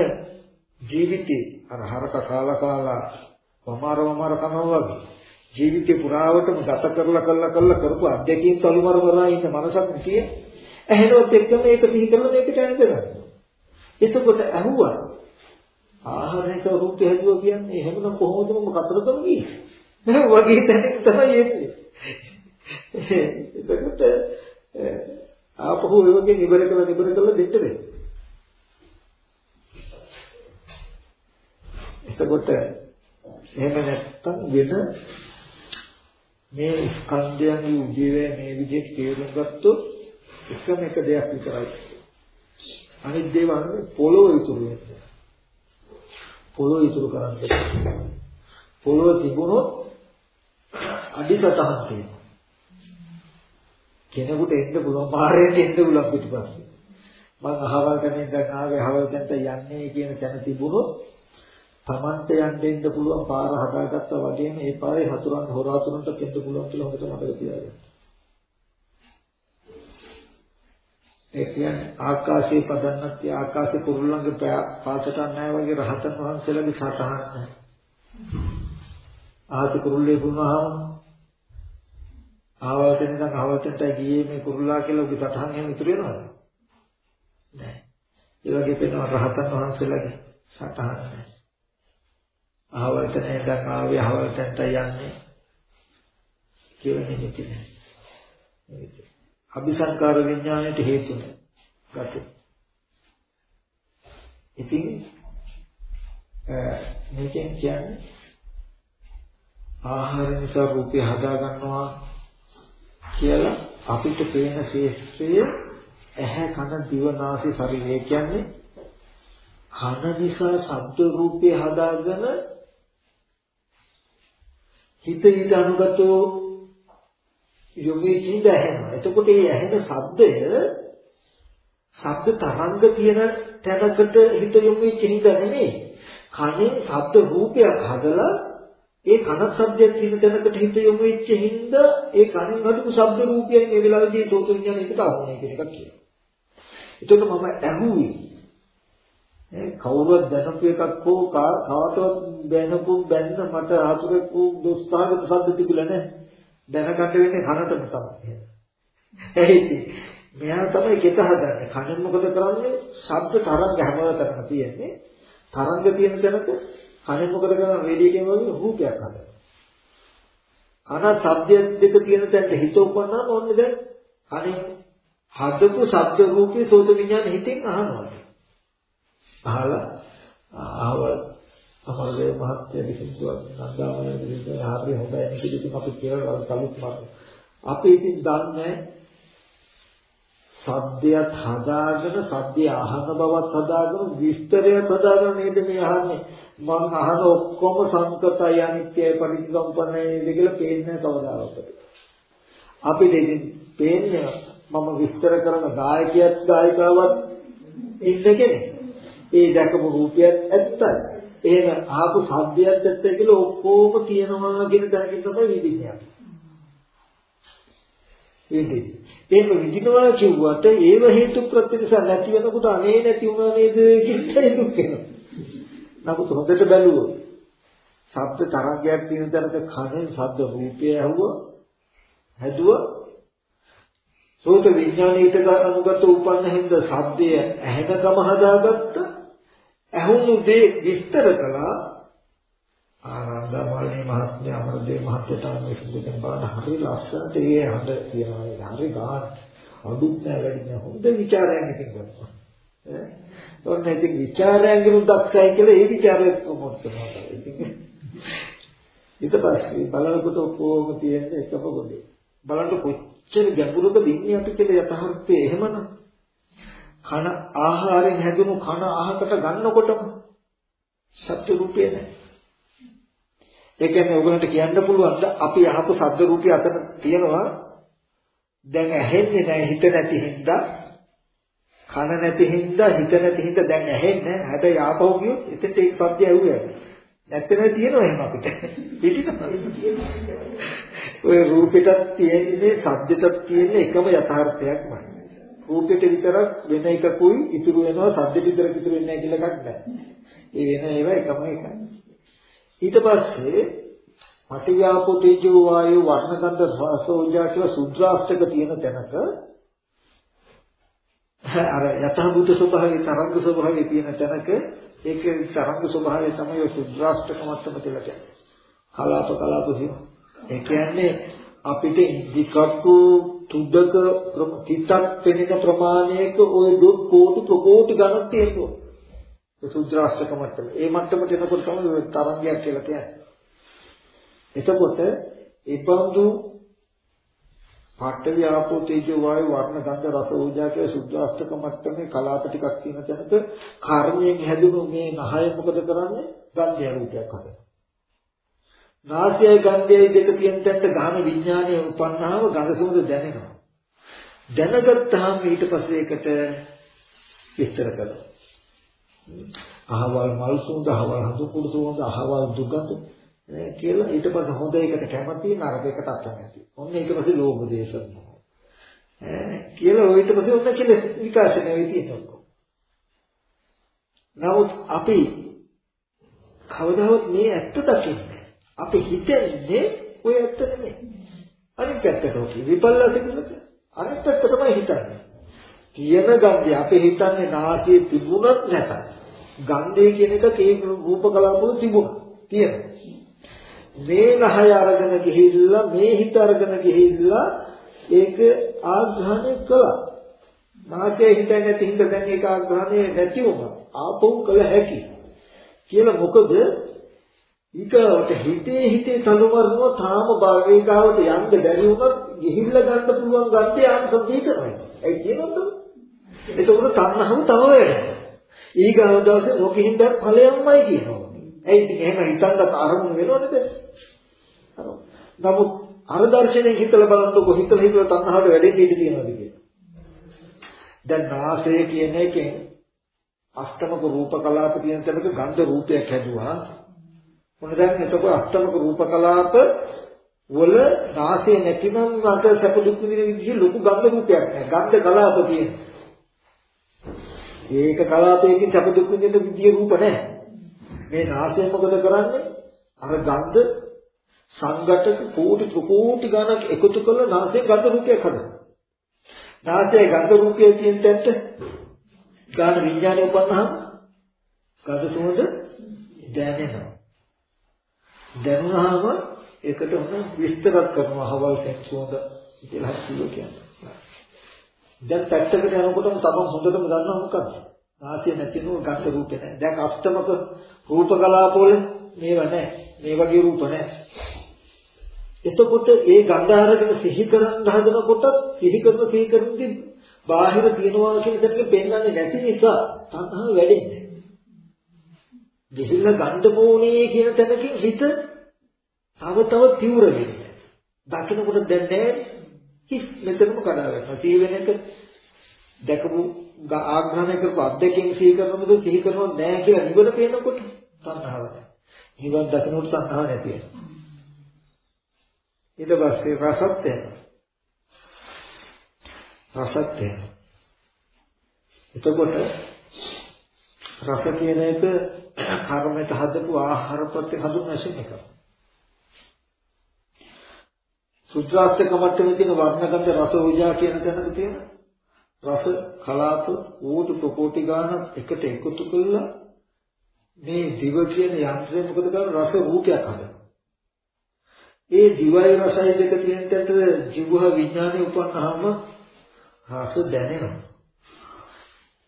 ජීවිතේ අර හරක කාලා කාලා වමාර වමාර කනවා වගේ ජීවිතේ පුරාවටම ගත කරලා කරලා කරලා කරපු අධ්‍යක්ීම් තලුමර කරලා ඉන්න මනසක් තියෙන ඇහෙනවත් එක්කම ඒක පිහි කරලා මේකට ඇඳගන්නවා එතකොට ඇහුවා. ආහාරයක රූපය හැදුවා කියන්නේ එහෙමනම් කොහොමද මම කතරගම ගියේ? නෑ වගේ තැනක තමයි එන්නේ. එතකොට ආපහු ඒ වගේ නිබර කරලා නිබර කරලා දෙන්න වෙනවා එතකොට එහෙම නැත්තම් වෙන මේ ස්කන්ධයන්ගේ උදේවැය මේ විදිහට තේරුම් ගත්තොත් එකම එක දෙයක් විතරයි. අනිත් දේවල් පොළොව ඉතුරු වෙනවා. පොළොව ඉතුරු කරන්නේ. පොළොව තිබුණොත් අඩිසතහන් තියෙනවා. කෙනෙකුට එන්න පුළුවන් පාරේට එන්න පුළුවන් පිටිපස්සේ. මම අහවල් කෙනෙක් දැන් ආවේ අහවල් තැනට යන්නේ කියන තැන තිබුණොත් Tamante යන්න දෙන්න පුළුවන් පාර හදාගත්තා වගේම ඒ පාරේ හතුරන් හොරාතුරන්ට දෙන්න පුළුවන් කියලා හොඳට මතක තියාගන්න. ඒ කියන්නේ ආකාශයේ පදන්නත් ආකාශේ කුරුල්ලන්ගේ පාසට නැහැ වගේ රහතන් වහන්සේලාගේ සතහන් නැහැ. ආහත කුරුල්ලේ වුණාම ආවතෙන් ඉඳන් ආවතෙන්ට ගියේ මේ කුරුල්ලා කියලා උගේ සතහන් එහෙම ඉතුරු වෙනවද? නැහැ. ඒ වගේ වෙනවා රහතන් වහන්සේලාගේ සතහන් නැහැ. අහවලට නේදන් ආවේ අහවලට යන්නේ කියලා නිමිති නැහැ. අபிසංකාර විඥාණයට හේතු නැහැ. ගත. ඉතින් මේකෙන් කියන්නේ ආහාර නිසා රූපය හදා ගන්නවා කියලා අපිට පේන ශේෂ්ත්‍රය ඇහැ කන දිව නාසය ශරීරය කියන්නේ කන නිසා ශබ්ද රූපය හදාගෙන හිත ඊට අනුගතව යොමු කිඳ ඇහෙනවා. එතකොට මේ ඇහෙන ශබ්දය ශබ්ද තරංග කියන තැනකට හිත යොමු වෙච්ච හින්දා නෙමෙයි. කනේ ශබ්ද රූපයක් හදලා ඒ කන ශබ්දයක් කියන තැනකට හිත යොමු වෙච්ච හින්දා ඒ කනින් හදපු ශබ්ද රූපයයි මේ වෙලාවේදී සෝත විඥාන එකට ආවනේ කියන එකක් කියනවා. එතකොට මම ඇහුවේ කවුරුවත් දැනපු එකක් හෝ කාටවත් දැනපු බැන්න මට ආතුරෙක් වූ දොස්තරක සද්ද තිබුණා නෑ දැනගන්න වෙන්නේ කනටම තමයි. එහෙයි මෙයා තමයි කෙත හදන්නේ. කනෙන් මොකද කරන්නේ? ශබ්ද තරංග හැමතැනම තියෙන්නේ. තරංග තියෙන තැනක කනෙන් මොකද කරන්නේ? රේඩියේකින් වගේ රූපයක් හදනවා. කන ශබ්ද දෙක තියෙන තැනට හිත උපන්නාම ඕන්නේ දැන් කනෙන් හදපු ශබ්ද රූපේ සෝත විඥාන හිතෙන් අහනවා. අහලා ආවල් අපරේ මහත්ය විසින් නන්දාමය විසින් හරි හොඳයි. නේද ඉතින් අපි කියලා කලින් මාත් අපි ඉතින් දන්නේ සද්දයක් හදාගෙන සද්දය අහන බවත් හදාගෙන විස්තරයක් හදාගෙන නේද මේ අහන්නේ? මම අහන ඔක්කොම සංකතයි අනිත්‍යයි පරිසම්පන්නයි කියලා පේන්නේ කවදාවත් අපි දෙකින් පේන්නේ මම විස්තර කරන ගායකයෙක් ගායිකාවක් ඉන්න කෙනෙක්. ඒ දැකපු රූපයක් ඇත්තයි. එහෙම ආපු සද්දයක් ඇත්තයි කියලා ඔක්කොම කියනවා කියන දැනකින් තමයි විදින්නේ විදිහේ. ඒක විඳිනවා කිව්වට ඒව හේතු ප්‍රත්‍යක්ෂ නැති වෙනකොට අනේ නැති වුණා නේද කියලා දුක් වෙනවා. නමුත් හොඳට බැලුවොත් ශබ්ද තරංගයක් තියෙන තැනක කනෙන් ශබ්ද රූපය ඇහුවා හැදුවා සෝත විඥානීයට අනුගත උපන්න හින්ද ශබ්දය ඇහෙනකම හදාගත්ත ඇහුණු දේ විස්තර කළා. ආනන්ද මාලනී මහත්මිය අමරදේ මහත්තයාට මේ සුදුසුකම් බලන හරි ලස්සනට ඒ හඳ කියනවා හරි ගාන. අඩුත් නැහැ වැඩි නැහැ හොඳ ਵਿਚාරයක් ඉතින් කරනවා ඈ? ඔන්න ඉතින් ਵਿਚාරයෙන් උදක්සයි කියලා ඒ ਵਿਚාරය ප්‍රොමෝට් කරනවා. ඉතින් ඊට පස්සේ බලනකොට ඔක්කොම තියෙන එකම පොඩි බලන්න කොච්චර ගැඹුරුද ඉන්නේ අපි කියලා යථාර්ථය එහෙමනම්. කන ආහාරයෙන් හැදුණු කන අහකට ගන්නකොටම සත්‍ය රූපේ නැහැ. ඒ කියන්නේ ඔයගලන්ට කියන්න පුළුවන්ද අපි අහපු ශබ්ද රූපي අතර තියෙනවා. දැන් ඇහෙන්නේ නැහැ හිත නැති හින්දා කන නැති හින්දා හිත නැති හින්දා දැන් ඇහෙන්නේ හැබැයි ආපහු ගියොත් එතෙන්ට ඒක සද්ද ඇහුවේ නැත්නම් තියෙනවා එහෙම අපිට. පිටිට ඔය රූපෙටත් තියෙන්නේ ශබ්දෙටත් තියෙන්නේ එකම යථාර්ථයක්මයි රූපෙට විතරක් වෙන එකකුයි ඉතුරු වෙනවා ශබ්දෙට විතරක් ඉතුරු වෙන්නේ නැහැ කියලා එකක් නැහැ ඒ වෙන ඒවා එකම එකයි ඊට පස්සේ පටිඝාපෝ තේජෝ වායු වර්ණගන්ධ ස්වාසෝජා කියලා සුද්‍රාෂ්ටක තියෙන තැනක අර යථාභූත ස්වභාවයේ තරංග ස්වභාවයේ තියෙන තැනක ඒකේ තරංග ස්වභාවය තමයි සුද්‍රාෂ්ටක මට්ටම කියලා කියන්නේ. කලාප කලාප සිව. ඒ කියන්නේ අපිට ඉදිකප්පු තුඩක හිතක් පෙනෙන ප්‍රමාණයක ওই දුක් කෝටි ප්‍රකෝටි ගණන් තියෙනවා. සුද්‍රාෂ්ටක මට්ටම. ඒ මට්ටමට එනකොට තමයි තරංගයක් කියලා කියන්නේ. එතකොට ඉබඳු පඨවි ආපෝ තේජෝ වායු වර්ණ ගන්ධ රස ඕජා කියලා සුද්‍රාෂ්ටක මට්ටමේ කලාප ටිකක් තියෙන තැනක කර්මයෙන් හැදුණු මේ නහය මොකද කරන්නේ? ගන්ධය රූපයක් හදනවා. නාසයයි ගන්ධයයි දෙක තියෙන තැනට ගාන විඥානය උපන්නාම ගඳ සුවඳ දැනෙනවා. දැනගත්තාම ඊට පස්සේ ඒකට විස්තර කරනවා. අහවල් මල් සුවඳ, අහවල් හඳු කුඩු සුවඳ, අහවල් දුගඳ කියලා ඊට පස්සේ හොඳ එකට කැමති නරක එකට අකමැති. ඔන්න ඊට පස්සේ ලෝභ දේශ ඈ කියලා ඊට පස්සේ ඔන්න කෙලෙස් විකාශනය වෙයි තියෙනවා. නමුත් අපි කවදාවත් මේ ඇත්ත දකින්නේ අපි හිතන්නේ ඔය ඇත්ත නෙමෙයි. අනිත් පැත්තට ඔකි විපල්ලාස කියලා අනිත් පැත්ත තමයි හිතන්නේ. තියෙන ගන්ධය අපි හිතන්නේ නාසයේ තිබුණත් නැතත්. ගන්ධය කියන එක කේ රූප කලාපවල තිබුණා. තියෙනවා මේ නහය අරගෙන ගිහිල්ලා මේ හිත අරගෙන ගිහිල්ලා ඒක ආග්‍රහණය කළා. නාසයේ හිත නැති හිත දැන් ඒක ආග්‍රහණය නැති වුණා. ආපහු කළ හැකි කියලා මොකද ඊටවට හිතේ හිතේ තනුවරනෝ තාම භාවේකාවට යන්න බැරි වුණොත් ගිහිල්ලා ගන්න පුළුවන් ගත්තේ ආන් සම්පීතරයි ඒ කියනොත් එතකොට තණ්හාව තව වැඩි. ඊගාව දවසේ ලෝකෙින්ද ඵලයන්මයි කියනවා. ඒ ඉතින් එහෙම හිතන්නත් අරමුණු වෙනවද? නමුත් අර දර්ශනයෙන් හිතලා බලනකොට හිතලා හිතලා තණ්හාවට වැඩෙන්න ඉඩ තියෙනවද කියලා. දැන් නාසය කියන එකෙන් අෂ්ටමක රූප කලාප කියන තැනක ගන්ධ රූපයක් හැදුවා. මොන දැන් එතකොට අෂ්ටමක රූප කලාප වල නාසය නැතිනම් මට සැප දුක් විඳින විදිහේ ලොකු ගන්ධ රූපයක් නැහැ. ගන්ධ කලාප තියෙනවා. ඒක කලාපයකින් සැප දුක් විඳින විදිය රූප නැහැ. මේ නාසය මොකද කරන්නේ? අර ගන්ධ සංඝටක කෝටි කෝටි ගණක් එකතු කරලා නාසයෙන් ගන්ධ රූපයක් හදනවා. නාසයේ ගන්ධ රූපයේ තියෙන තැනට ගාන විඥානය උපන්නාම ගන්ධ සුවඳ දැනෙනවා. දැනුනහම ඒකට උන විස්තරත් කරනවා හවල් සුවඳ කියලා කිව්ව කියන්නේ. දැන් පැත්තකට යනකොටම තමන් හොඳටම දන්නවා මොකක්ද? නාසය නැතිනෝ ගත රූපේ නැහැ. දැන් අෂ්ටමක රූප කලාපවල මේව නැහැ. මේ වගේ රූප නැහැ. එතකොට ඒ ගන්ධ අරගෙන සිහි කරන් හදනකොට සිහි කරන සිහි කරනදී බාහිර තියනවා කියන දෙයක් පෙන්වන්නේ නැති නිසා තණ්හාව වැඩෙන්නේ. ගිහිල්ලා ගන්න ඕනේ කියන තැනකින් හිත තව තව තීව්‍ර වෙනවා. දකින්නකොට දැන් නෑ කිස් මෙතනම කඩා ගන්නවා. සීවෙන එක දැකපු ආග්‍රහණය කරපු අද්දකින් සිහි කරනවද සිහි කරනවද නෑ කියලා නිවන පේනකොට තණ්හාව නෑ. නිවන් දකින්නට තණ්හාව නැති වෙනවා. ඊට පස්සේ රසත් එනවා. රසත් එනවා. එතකොට රස කියන එක කර්මයට හදපු ආහාර ප්‍රත්‍ය හඳුන්වන එක. සුද්ධාස්තක මට්ටමේ තියෙන වර්ණගන්ධ රස ඕජා කියන තැනක තියෙන රස කලාප ඌතු ප්‍රකෝටි ගාන එකට එකතු කළා මේ දිව කියන යන්ත්‍රය මොකද කරන්නේ රස රූපයක් හදනවා. ඒ දිවයි රසයි දෙක තියෙන තැනට ජීව විඥානය උපන්නාම රස දැනෙනවා.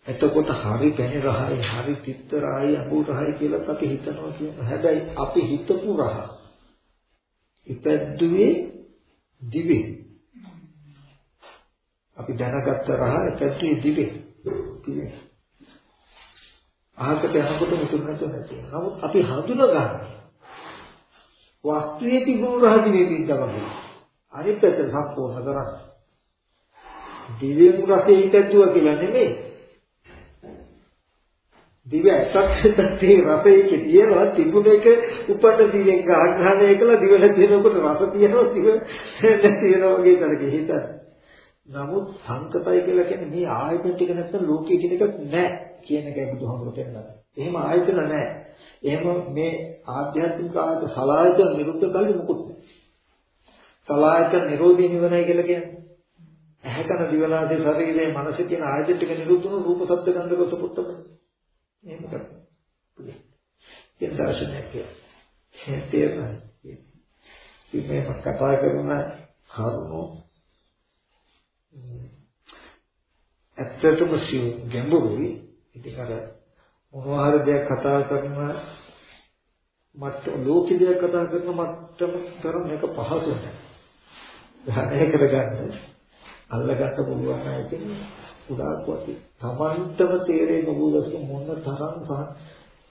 එතකොට හරි පැණි රහයි හරි තිත්ත රහයි අඹු රහයි කියලා අපි හිතනවා කියන හැබැයි අපි හිතපු රහ ඉපැද්දුවේ දිවේ. අපි දැනගත්ත රහ ඉපැද්දුවේ දිවේ. දිවේ. අහකට යනකොට මුතුන් නැතුව නැති නමුත් අපි හඳුනගන්නේ වස්තුවේ තිබුණු රහ දිවේ පිටවගේ අනිත් පැත්ත සම්පූර්ණ කරන්නේ දිවේ රසයේ ඉපැද්දුවා කියලා නෙමෙයි. දිව ඇටක් තේ රසයේ තියෙනවා තිබුණ එක උපන්න දිවෙන් ග්‍රහණය කළා දිව නැතිනකොට රස තියෙනවා දිව නැති වෙනවා වගේ කරක හිතන්න. නමුත් සංකතය කියලා කියන්නේ මේ ආයතන ටික නැත්නම් ලෝකයේ කියන එකක් නැහැ කියන එකයි බුදුහාමුදුරුවෝ කියන්නේ. එහෙම ආයතන නැහැ. එහෙම මේ ආධ්‍යාත්මික ආයතන සලායතන නිරුද්ධ කල්ලි මුකුත් නැහැ. සලායතන නිරෝධී නිවනයි කියලා කියන්නේ. ඇහැකන දිවනාදී ශරීරයේ මනස කියන ආයතන ටික නිරුද්ධ වුණු රූප ශබ්ද ගන්ධ රස පුත්තම එහෙම කරන්න පුළුවන්. ඒ දර්ශනයක් කියන්නේ. තේරෙනවද? ඉතින් මේ කතා කරන කරුණු ඇත්තටම සිව් ගැඹුරුයි. ඉතින් අර මොනවා හරි දෙයක් කතා කරන මට ලෝක දෙයක් කතා කරන මට්ටම තරම් එක පහසු නැහැ. ඒක කරගන්න අල්ලගන්න පුළුවන් අය කියන්නේ උඩාක් වති. Tamanටම තේරෙන්නේ මොකදස් මොන තරම් සහ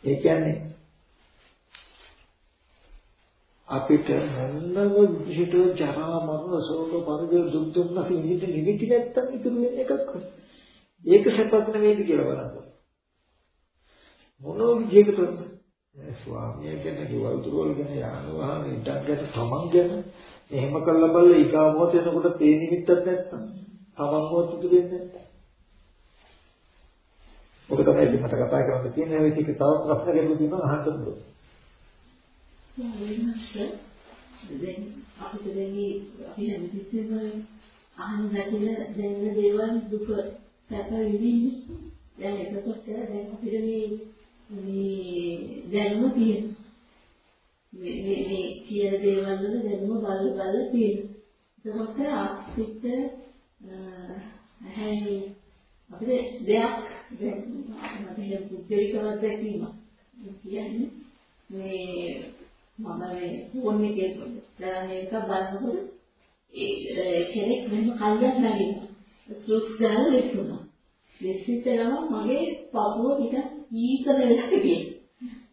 ඒ කියන්නේ අපිට මොනම විදිහට ජරා මරණ ශෝක පරිදේ දුක් දුන්නස ඉඳිට නිවිති නැත්තම් ඉතුරු වෙන එකක් ඒක සපත් නෙවෙයිද කියලා බලන්න. මොන විදිහකට ස්වාමියා ගැන ගෙවල් දොරවල් ගැන යාන වාහන ඉඩක් ගැන තමන් ගැන එහෙම කළා බලලා ඊගා මොහොත එනකොට තේ නිමිත්තක් නැත්තම් තමන් මොහොත ඉතුරු වෙන්නේ නැහැ. ඔක තමයි ඉතින් මට කතා කරන්න තියෙන්නේ. ඒ ටික තව ප්‍රශ්න ගැටලු තියෙනවා අහන්න පුළුවන්. දැන් අපිට දැන් අපි හැමතිස්සෙම අහන නැතිල දැනෙන දේවල් දුක සැප විඳින්නේ. දැන් එතකොට දැන් අපිට මේ මේ දැනුම තියෙනවා. මේ මේ මේ කියන දේවල් වල දැනුම බල බල තියෙනවා. එතකොට අපිට ඇහැ අපිට දෙයක් දැන් මට මේ පුද්ගලිකව දැකීමක් කියන්නේ මේ මම මේ ෆෝන් එකේ දැන් එක බලනකොට ඒ කෙනෙක් මෙහෙම කල්යක් නැගිනවා ස්ට්‍රෝක් දාලා ලෙස්සුනා ලෙස්සිතලම මගේ පපුව ටිකක් ඊකල වෙලා තිබෙනවා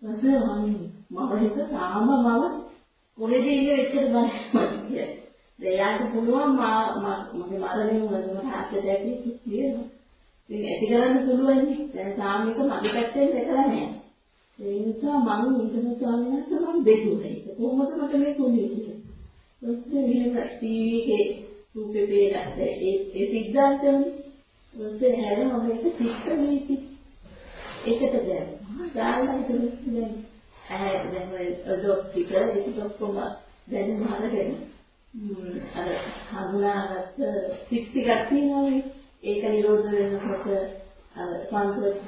ඊපස්සේ මම මම හිත තාම මම කොහෙද ඉන්නේ එච්චර බලන්න කියලා එයාට පුළුවන් මගේ මරණය වුණා මට හත් දැක්කේ කියනවා ඉතින් ඇති කරන්න පුළුවන් නේ. දැන් සාමික මගේ පැත්තෙන් දැකලා නැහැ. ඒ නිසා මම ඉන්ටර්නෙට් ස්වාමීන් වහන්සේ මම දෙතුනේ. කොහොමද මට මේ තුනේ කියලා. ඊපස්සේ මෙහෙම ටීවී එකේ රූපේ පේලා ඒ ඒ සිද්ධාන්තයනේ. ඊපස්සේ හැර මම ඒක සික්ක වීති. ඒකට දැන් ගාලා හිටුනේ දැන් ඇහැ දැන් ඔය ඩොක්ටික ඒක ඔක්කොම දැන් මහරගෙන අර හඳුනාගත්ත සික් ටිකක් තියෙනවානේ ඒක නිරෝධ වෙනකොට සංකල්ප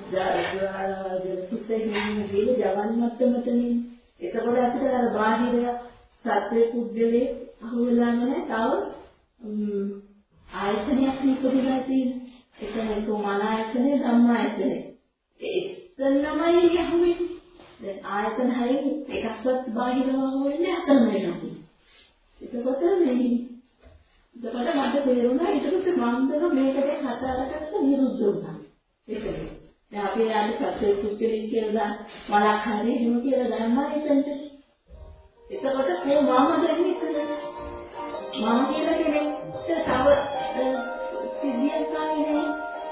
සුත්තේහින් කියන ජවන් මට්ටමටනේ. එතකොට අපිට අර බාහිර සත්‍ය කුද්දලේ අහු වෙලා නැහැ. තව ආයතනයක් නිපදලා තියෙන. එතන කොමන ආයතනේ ධම්ම ආයතනේ. එතනමයි යහුවෙන්නේ. දැන් ආයතන හයෙන් එකක්වත් බාහිරව හොයන්නේ අතනමයි යහුවෙන්නේ. එතකොට මේ එතකොට මට තේරුණා ඒකට මම දන්න මේකට කතාරකට විරුද්ධ වුණා. ඒකනේ. දැන් අපි යාළුවෝ සත්‍ය කුක්කලින් කියලා වලක් හරි එහෙම කියලා ගන්නවා එතනට. එතකොට මේ මම දැන් ඉතන මම කියලා කෙනෙක් තව සිද්ධියක් ආවේ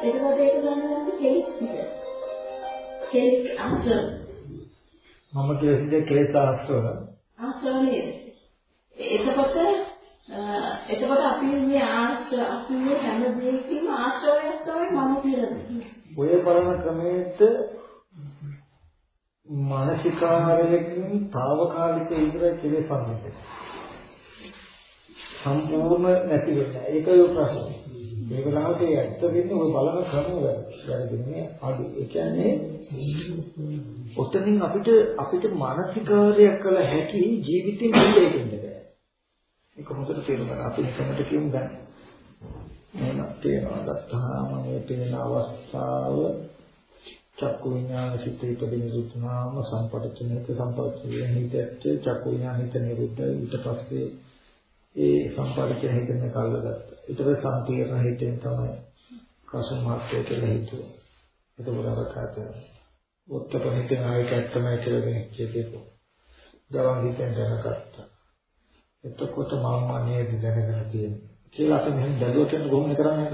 එතකොට ඒක ගන්නවා කෙලික් විතර. කෙලික් අංශ මම කියන්නේ කෙලෙස් ආශ්‍රව. ආශ්‍රව නේද? එතකොට එතකොට අපි මේ ආශ්‍රව අපි මේ හැම දෙයකින්ම ආශ්‍රවයක් තමයි මම කියලා දෙන්නේ. ඔය පරණ ක්‍රමයට මානසිකාරයකින් తాවකාලික ඉදිරිය කෙලෙස් සම්බන්ධයි. සම්පූර්ණ නැති වෙන්නේ. ඒකයි ප්‍රශ්නේ. මේ වෙලාවට ඒ ඇත්ත වෙන්නේ ඔය බලන ක්‍රමය වැරදින්නේ අඩු. ඒ කියන්නේ ඔතනින් අපිට අපිට මානසිකාරයක් කළ හැකි ජීවිතේ නිදෙන්න බෑ. ඒක හොඳට තේරුම් ගන්න. අපි නිකමට කියමු දැන්. එහෙම තේනවා ගත්තාම මේ පේන අවස්ථාව චක්කු විඥාන සිත් ඉපදෙන දුක්නාම සම්පටිච්ඡේක සම්පටිච්ඡේ හිතට චක්කු විඥාන හිත නිරුද්ධ ඊට පස්සේ ඒ සම්පටිච්ඡේ හිතෙන් කල්ලගත්තා. ඊට පස්සේ සම්පීර්ණ හිතෙන් තමයි කසු මාත්‍රය කියලා හිතුවා. එතකොට අර කාතේ උත්තර හිතෙන් ආයෙත් තමයි කියලා කෙනෙක් කියපෝ. ගවන් හිතෙන් දැනගත්තා. එතකොට මම නේද දැනගෙන තියෙන්නේ. කියලා අපි මෙහෙම බැලුවට කොහොමද කරන්නේ?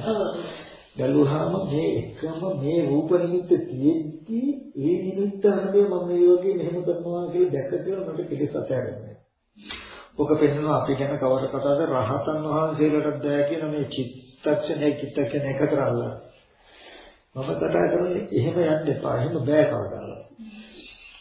බැලුවාම මේ එකම මේ රූප නිමිත්ත තියෙද්දි ඒ නිමිත්ත අනුව මම මේ වගේ මෙහෙම කරනවා කියලා දැක කියලා මට පිළිසත ගන්නවා. ඔක පෙන්වනවා අපි ගැන කවර කතාවද රහතන් වහන්සේලටත් බෑ කියන මේ චිත්තක්ෂණය චිත්තක්ෂණය එකතර අල්ලන්න. මම කතා කරන්නේ එහෙම යන්න එපා. එහෙම බෑ කවදාවත්.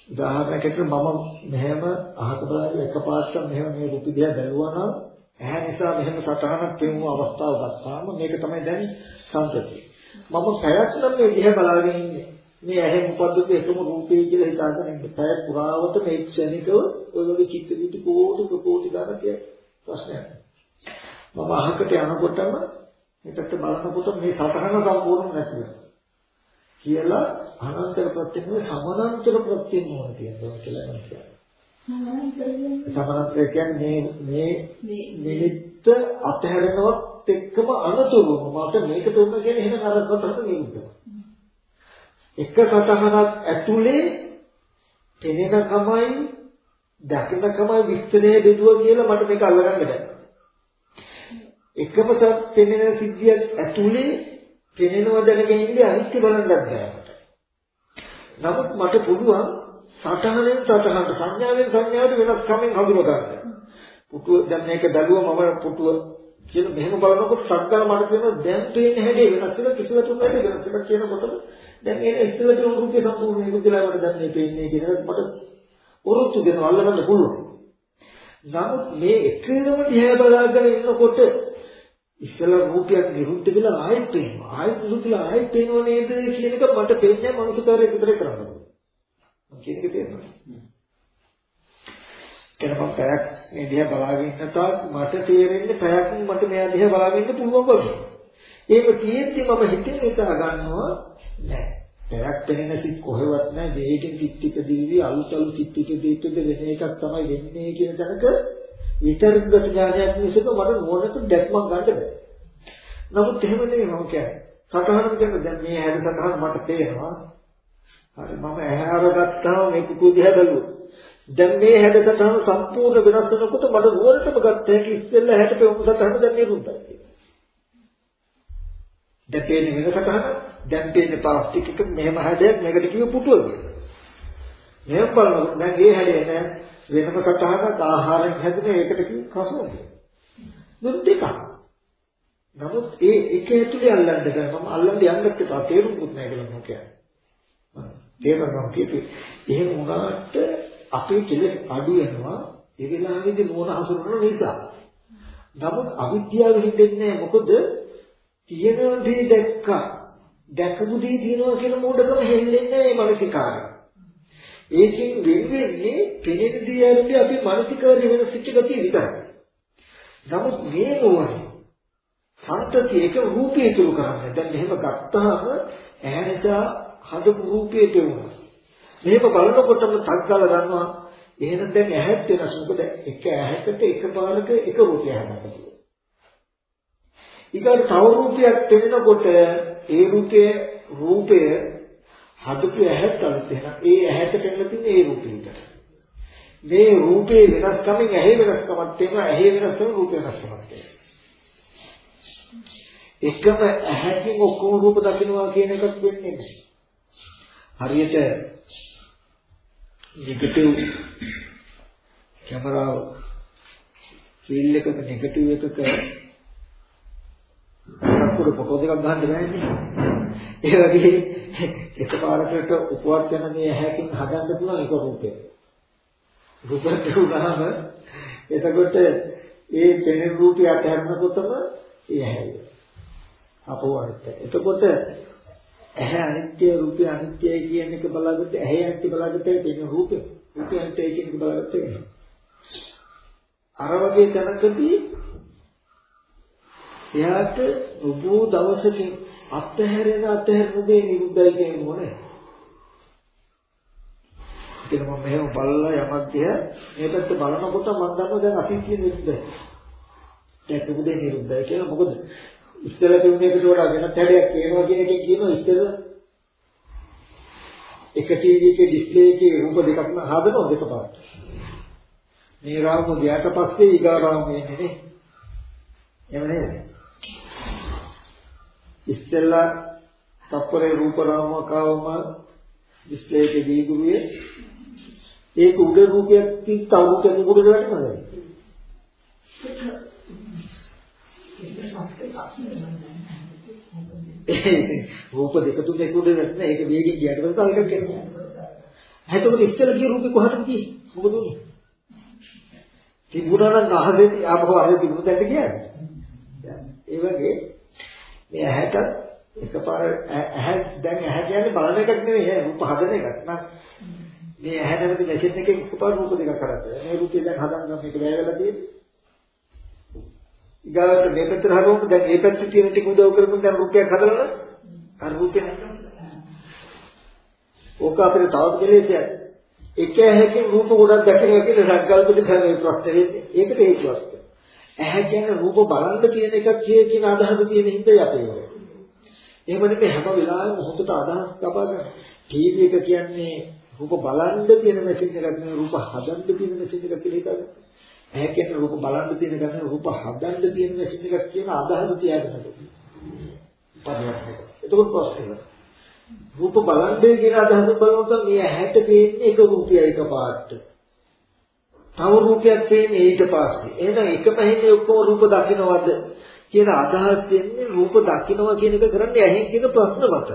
උදාහරණයකට මම මෙහෙම අහක බලලා එකපාරට මෙහෙම මේ රුපි දිහා බැලුවා නම් ඇහැ නිසා මෙහෙම සටහනක් පෙන්වු අවස්ථාව ගත්තාම මේක තමයි දැන් සංතතිය. මම පැයක් නම් මේ දිහා බලාගෙන ඉන්නේ. මේ ඇහෙන් උපද්දපු එකම රූපේ කියලා හිතාගෙන ඉන්නේ. පැය පුරාවට මේ ක්ෂණිකව ඔය වගේ චිත්ත විදි කෝටි කෝටි ගණන් කිය ප්‍රශ්නයක්. මම අහකට යනකොටම එකට බලනකොට මේ සටහන සම්පූර්ණ නැති වෙනවා. කියලා අනන්තර ප්‍රත්‍යක්ෂ සමානතර ප්‍රත්‍යක්ෂ මොන කියනවා කියලා මම කියනවා. සමානතර කියන්නේ මේ නිමිත්ත අතහැරෙනවත් එක්කම අනතුරුම මට මේකට උන්න කියන එහෙම කරකට නිරුද්ධ. එක සටහනක් ඇතුලේ පෙනෙන කමයි දකින කමයි විස්තරය බෙදුවා කියලා මට මේක අල්ලගන්න බැහැ. එකම පෙනෙන සිද්ධියක් ඇතුලේ පෙනෙනවා දැනගෙන ඉන්නේ අනිත්‍ය බලන්නත් බෑ මට. නමුත් මට පුළුවන් සටහනෙන් සටහනට සංඥාවෙන් සංඥාවට වෙනස්කමින් හඳුනා ගන්න. පුටුව දැන් මේක බැලුවා මම පුටුව කියලා මෙහෙම බලනකොට සද්දා මට කියන දැන් පේන්නේ හැටි වෙනස් වෙන කිසිවකුත් නැහැ වෙනස් වෙන කියනකොට දැන් ඒක ඉස්සෙල්ලා තියෙන රූපේ සම්පූර්ණ මේක කියලා මට දැන් මේ පේන්නේ කියන එක මට උරුත්තු දෙනවා අල්ලගන්න පුළුවන්. නමුත් මේ එකේම දිහා බලාගෙන ඉන්නකොට ඉස්සෙල්ලා රූපයක් නිරුද්ධ වෙලා ආයෙත් පේනවා. ආයෙත් නිරුද්ධ වෙලා ආයෙත් පේනව නේද කියන එක මට පේන්නේ මනුස්සකාරයෙක් විතර කරන්න. මම කියන එක තේරෙනවා. කෙනෙක් පැයක් මේ දිහා බලාගෙන ඉන්න තාක් මට තේරෙන්නේ පැයක් මට මෙයා දිහා බලාගෙන ඉන්න පුළුවන් වගේ. ඒක තියෙද්දි මම හිතේ හිතා ගන්නවා නෑ. පැයක් පෙනෙන සිත් කොහෙවත් නෑ. වේගෙන් සිත් ටික දීවි අලුත් අලුත් සිත් ටික දීපෙද වෙන එකක් තමයි වෙන්නේ කියන තැනක විතර්ක ඥානයක් මිසක මට නුවණට දැක්මක් ගන්න බෑ. නමුත් එහෙම නෙවෙයි මම කියන්නේ. සතහනම කියන්නේ දැන් මේ හැද සතහන මට පේනවා. හරි මම ඇහැ අරගත්තාම මේ කුකුල් දිහා බැලුවා. දැන් මේ හැද සතහන සම්පූර්ණ වෙනස් වෙනකොට මට නුවණටම ගත්ත හැකි ඉස්සෙල්ලා හැට පෙවුණු සතහන දැන් නිරුද්ධයි. දැන් පේන්නේ වෙන සතහන දැන් පේන්නේ ප්ලාස්ටික් එක මෙහෙම හැදයක් මේකට කිව්ව පුටුව කියලා. මෙහෙම බලනකොට දැන් ඒ හැදේ නෑ වෙනම සතහනක් ආහාරයෙන් හැදෙන ඒකට කිව්ව කසෝද. දුක් දෙකක්. නමුත් ඒ එක ඇතුලේ අල්ලන්න බෑ. මම අල්ලන්න යන්නත් එපා. තේරුම්කුත් නැහැ කියලා මම කියන්නේ. තේරෙනවා කියපි. එහෙම වුණාට අපේ කෙලෙස් අඩු වෙනවා ඒ වෙලාවේදී නුවණ හසුරන නිසා. නමුත් අවිද්‍යාව හිතෙන්නේ මොකද? තියෙන දේ දැක්කා. දැකපු දේ තියෙනවා කියන මොඩකම හෙල්ලෙන්නේ නැහැ මේ මානසිකාරය. ඒකෙන් වෙන වෙන්නේ පෙනෙන දේ ඇතුලේ අපි මානසිකාරය වෙන සිච්ච ගතිය විතරයි. නමුත් මේ නුවණ සන්තතිය එක රූපය තුල කරන්නේ. දැන් මෙහෙම ගත්තාම ඇහැ නිසා හදපු රූපේ පෙවුණා. මෙහෙම බලනකොටම තක්ගාලා ගන්නවා එහෙනම් දැන් ඇහත් වෙනස් මොකද එක ඇහැකට එක පාලක එක රූපයක් හදන්න ඊගොල්ල තව රූපයක් පෙනෙනකොට ඒ රූපයේ රූපය හදපු ඇහත් අලුත් වෙනවා. ඒ ඇහැට පෙනෙන තියෙන ඒ රූපෙට. මේ රූපේ වෙනස්කමින් ඇහි වෙනස්කමක් තියෙනවා. ඇහි වෙනස්කම රූපේ වෙනස්කමක් තියෙනවා. එකම ඇහැකින් ඔක්කොම රූප දකින්නවා කියන එකක් වෙන්නේ නැහැ. හරියට නෙගටිව් කැමරාව ෆීල්ඩ් එකක නෙගටිව් එකක අරක්කුඩ ෆොටෝ දෙකක් ගන්න බෑනේ. ඒ වගේ එකපාරකට උපවත් වෙන මේ ඇහැකින් හදන්න පුළුවන් එක රූපයක්. රූපයක් දුනාම එතකොට ඒ පෙනෙන රූපය අතහැරනකොටම ඒ ඇහැයි. අපෝ අනිත්‍ය. එතකොට ඇහැ අනිත්‍ය රූපය අනිත්‍යයි කියන එක බලාගත්ත ඇහැ අනිත්‍ය බලාගත්ත පෙනෙන රූපය. රූපය අනිත්‍යයි කියන එක බලාගත්ත වෙනවා. අර වගේ තැනකදී එයාට උබෝ දවසකින් අත්හැරෙන අත්හැරෙන දේ නිරුද්ධයි කියන ඕනේ. ඉතින් මම මෙහෙම බලලා යමක් දිහා මේ පැත්ත බලනකොට මම දන්නවා දැන් අතීතයේ නිරුද්ධයි. දැන් උදේ නිරුද්ධයි කියලා මොකද ඉස්සෙල්ලා තිබුණේකට වඩා වෙනත් හැඩයක් පේනවා කියන එකෙන් කියනවා ඉස්සෙල්ලා එක ටීවී එකේ ඩිස්ප්ලේ එකේ රූප දෙකක්ම හදනවා දෙකපාරට. මේ රාම ගියාට පස්සේ ඊගා රාම එන්නේ නේ. එහෙම නේද? ඉස්සෙල්ලා තප්පරේ රූප රාමකවම ඩිස්ප්ලේ එකේ දීගුවේ ඒක උඩ රූපයක් තින් තව රූපයක් උඩ වැටෙනවද? රූප දෙක තුන එක උඩ වැටෙන ඒක වේගෙන් ගියට පස්සේ තව එකක් එනවා. එතකොට ඉස්සෙල්ලා ගිය රූපේ කොහටද ගියේ? මොකද උනේ? තිබුණා නම් අහදේ ආපහු අහදේ තිබුණාද කියන්නේ? ඒ වගේ මේ ඇහැට එකපාර ඇහැ දැන් ඇහැ කියන්නේ බලන එකක් නෙවෙයි ඈ රූප හදන එකක් නා මේ ඇහැ නැමැති මැෂින් එකේ එකපාර රූප දෙකක් කරන්නේ මේ රූපය දැන් හදන්න මේක වැය වෙලා තියෙන්නේ. ඊගාවට මේ පැත්තට හරවමු දැන් මේ පැත්තේ තියෙන ටික උදව් කරපුවම දැන් රූපයක් හදලා අර රූපේ ඕක අපිට තවත් කෙලෙසයක් එක ඇහැකින් රූප ගොඩක් දැකලා කියලා සංකල්පිත කරන ප්‍රශ්නේ. වෙන්නේ ඒකට හේතුවක්. ඇහැ කියන්නේ රූප බලන්න කියන එකක් කිය කියන අදහස තියෙන හින්දායි අපේ වල. එහෙම නෙමෙයි හැම වෙලාවෙම මොහොතට අදහස් ලබා ගන්න. ටීවී එක කියන්නේ රූප බලන්න තියෙන මැෂින් එකක් නෙවෙයි රූප හදන්න තියෙන මැෂින් එකක් කියලා හිතන්න. ඇහැ කියන්නේ රූප බලන්න තියෙන එකක් නෙවෙයි රූප හදන්න තියෙන මැෂින් එකක් කියන අදහස තියාගන්න. පරිවර්තනය. එතකොට ප්‍රශ්නේ රූප බලන්නේ කියන අදහස බලනකොට මේ ඇහැට තියෙන්නේ එක රූපයයි එක පාට. තව රූපයක් පේන්නේ ඊට පස්සේ. එහෙනම් එක පැහැිනේ ඔක්කොම රූප දකින්නවද කියන අදහස් දෙන්නේ රූප දකින්නවා කියන එක කරන්නේ ඇහෙන් කියන ප්‍රශ්න මත.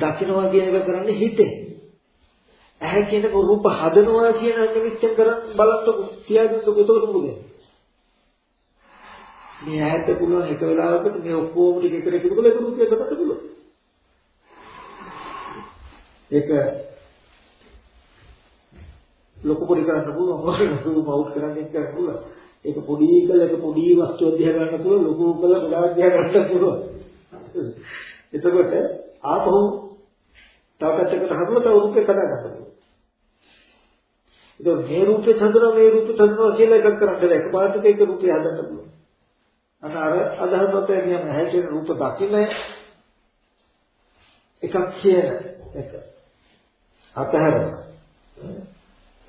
දකින්නවා කියන එක කරන්නේ හිතේ. ඇහැ කියන රූප හදනවා කියන නිමිත්තෙන් කරන් බලන්නකො තියාගන්නකො එතකොට මොකද? මේ ඇහැට පුළුවන් එක වෙලාවකට මේ ඔක්කොම ටික එකට එකතු කරලා ඒක රූපයක් ගන්න පුළුවන්. ඒක ලොකු පොඩි කරන්න පුළුවන්. රූප අවුට් කරන්න එක කරන්න පුළුවන්. ඒක පොඩි කළ එක පොඩි වස්තුවක් දිහා ගන්න පුළුවන් ලොකු කළ ගොඩාක් දිහා ගන්න පුළුවන්. එතකොට ආපහු තව පැත්තකට හදලා තව රූපයක් හදා ගන්න පුළුවන් ඒක මේ රූපේ හදනවා මේ රූපේ හදනවා කියලා එකක් කරන්න බෑ. එකපාරට ඒක රූපය හදන්න පුළුවන්. අන්න අර අදහසත් එනියම හැදෙන රූප දකින්න එකක් කියන එක. අතහැරලා.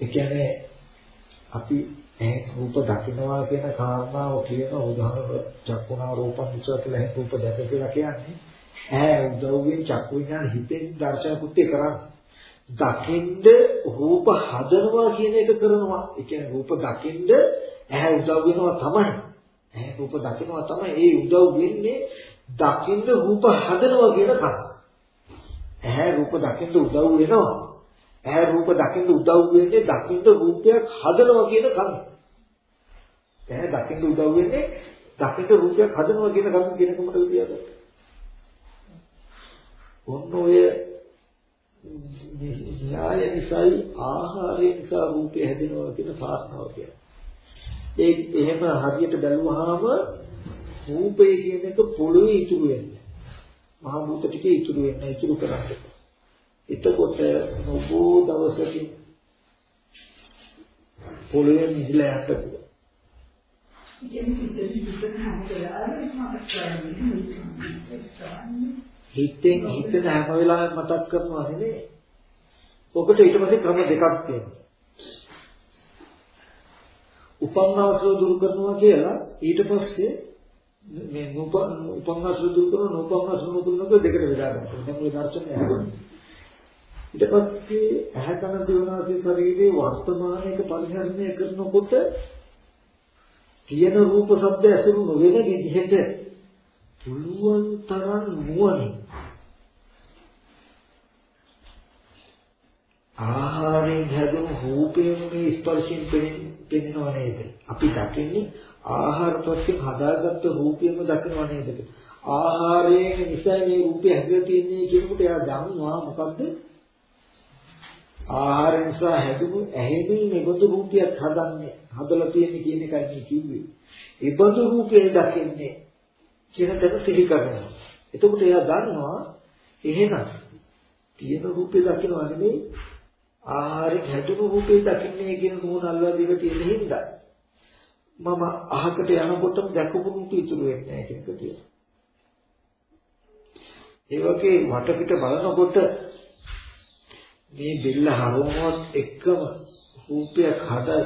ඒ කියන්නේ අපි ඒ රූප දකින්නවා කියන කාරණාව කියන උදාහරණ චක්කුණා රූපං විචය කියලා ඒ රූප දැක කියලා කියන්නේ ඈ උදව්වෙන් චක්කු විඥාන හිතෙන් දර්ශන කෘත්‍ය කරන්නේ. දකින්ද රූප හදනවා කියන එක කරනවා. ඒ කියන්නේ රූප දකින්ද ඇහැ උදව් වෙනවා තමයි. ඇහැ රූප දකින්නවා තමයි. ඒ උදව් වෙන්නේ දකින්ද රූප හදනවා කියන කතාව. ඇහැ රූප දකින්ද උදව් වෙනවා. ඇහැ රූප දකින්න උදව් වෙන්නේ දකින්න රූපයක් හදනවා කියන කම. ඇහැ දකින්න උදව් වෙන්නේ දකින්න රූපයක් හදනවා කියන කම කියන කමට විදියට. ඔන්න ඔය න්‍යාය නිසායි ආහාරය නිසා රූපය හැදෙනවා කියන කාරණාව කියන්නේ. ඒ එහෙම හරියට බැලුවාම රූපය කියන එක පොළොවේ ඉතුරු වෙන්නේ. මහ භූත ටික ඉතුරු වෙන්න ඉතුරු කරන්නේ. එතකොට නොබෝ දවසකින් පොළවේ මිදලා යන්න පුළුවන්. හිතෙන් හිතන හැම වෙලාවෙම මතක් කරනවා නෙමෙයි. ඔකට ඊට පස්සේ ක්‍රම දෙකක් තියෙනවා. උපන්නාසව දුරු කරනවා කියලා ඊට පස්සේ මේ උපන්නාසව දුරු කරන උපන්නාසව දුරු කරන දෙකට බෙදා ගන්නවා. දැන් ওই දර්ශනය හදන්නේ. ඊට පස්සේ ඇහැ කන දිවනාසය ශරීරයේ වර්තමානයක පරිහරණය කරනකොට තියෙන රූප ශබ්ද ඇසුරු නොවන විදිහට පුළුවන් තරම් නුවණින් ආහාරයෙන් හැදුණු රූපයෙන් මේ ස්පර්ශයෙන් පෙනෙනව නේද? අපි දකින්නේ ආහාර ප්‍රත්‍යයෙන් හදාගත්ත රූපයම දකිනව නේද? ආහාරයෙන් නිසා මේ රූපය හැදලා තියෙන්නේ කියනකොට එයා දන්නවා මොකද්ද? ආහාර නිසා හැදුණු ඇහෙමින් මෙබඳු රූපයක් හදන්නේ හදලා තියෙන්නේ කියන එකයි මේ කිව්වේ. ඒබඳු රූපේ දකින්නේ කියන තැන සිහි කරනවා. එතකොට එයා දන්නවා එහෙනම් තියෙන රූපේ දකිනවා නෙමෙයි ආහාරයෙන් හැදුණු රූපේ දකින්නේ කියන නුවණ අල්ලලා දීලා තියෙන හින්දා මම අහකට යනකොටම දැකපු රූපය ඉතුරු වෙන්නේ නැහැ කියන එක තියෙනවා. ඒ වගේ වටපිට බලනකොට මේ බෙල්ල හරවනවත් එක්කම රූපයක් හදයි.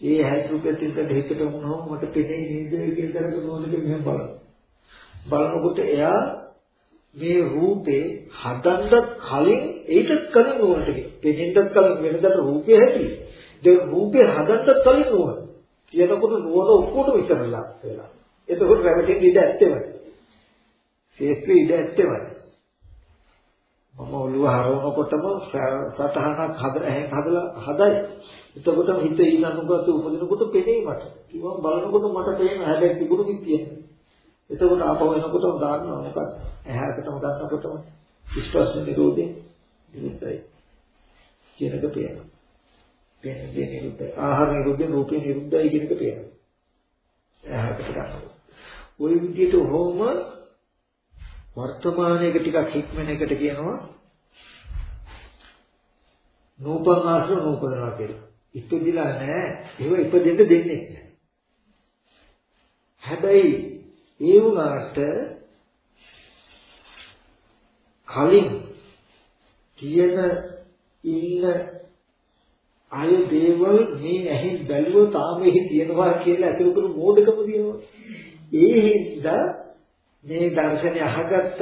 ඒ හැදුකෙත් ඉඳ දෙහිකට වුණාම මට පෙනේ නේද කියන තරක නෝනක මෙහෙම බලන. බලනකොට එයා මේ රූපේ හදන්නත් කලින් ඒකත් කලින් නෝනට පෙනෙන්නත් කලින් වෙනදට රූපය හැටි. දැන් රූපේ හදන්නත් කලින් නෝන. කියනකොට නෝන ඔක්කොටම විතරලා වෙලා. එතකොට රැවටෙන්න ඉඩ ඇත්තෙමයි. ශේෂ්ත්‍රි ඉඩ ඇත්තෙමයි. මම ඔළුව හරවනකොටම සතහනක් හදලා එහෙන් හදලා හදයි. එතකොට හිත ඊනනුගත උපදිනකොට පෙනේ මට. කිව්වම බලනකොට මට පේන හැබැයි තිබුණු කිතිය. එතකොට ආපහු එනකොටම දාන්නවා මොකක්ද? ඇහැකටම ගන්නකොටම ස්පර්ශ නිරෝධේ නිරුද්ධයි. කියන එක පේනවා. පේන්නේ නිරුද්ධයි. ආහාර නිරුද්ධේ රූපේ නිරුද්ධයි කියන එක පේනවා. ඇහැකට ගන්නවා. ওই විදිහට හොම වර්තමානයේක ටිකක් හික්මන එකට කියනවා නූපන් ආශ්‍රව නූපදනවා කියලා. ඉපදිලා නැහැ. ඒව ඉපදෙන්න දෙන්නේ නැහැ. හැබැයි ඒ වුණාට කලින් කියන ඉන්න අය දේවල් මේ ඇහෙන් බැලුවොත් තාම එහි තියෙනවා කියලා අතුරු කරු මෝඩකම තියෙනවා. ඒ හින්දා මේ දර්ශනය අහගත්ත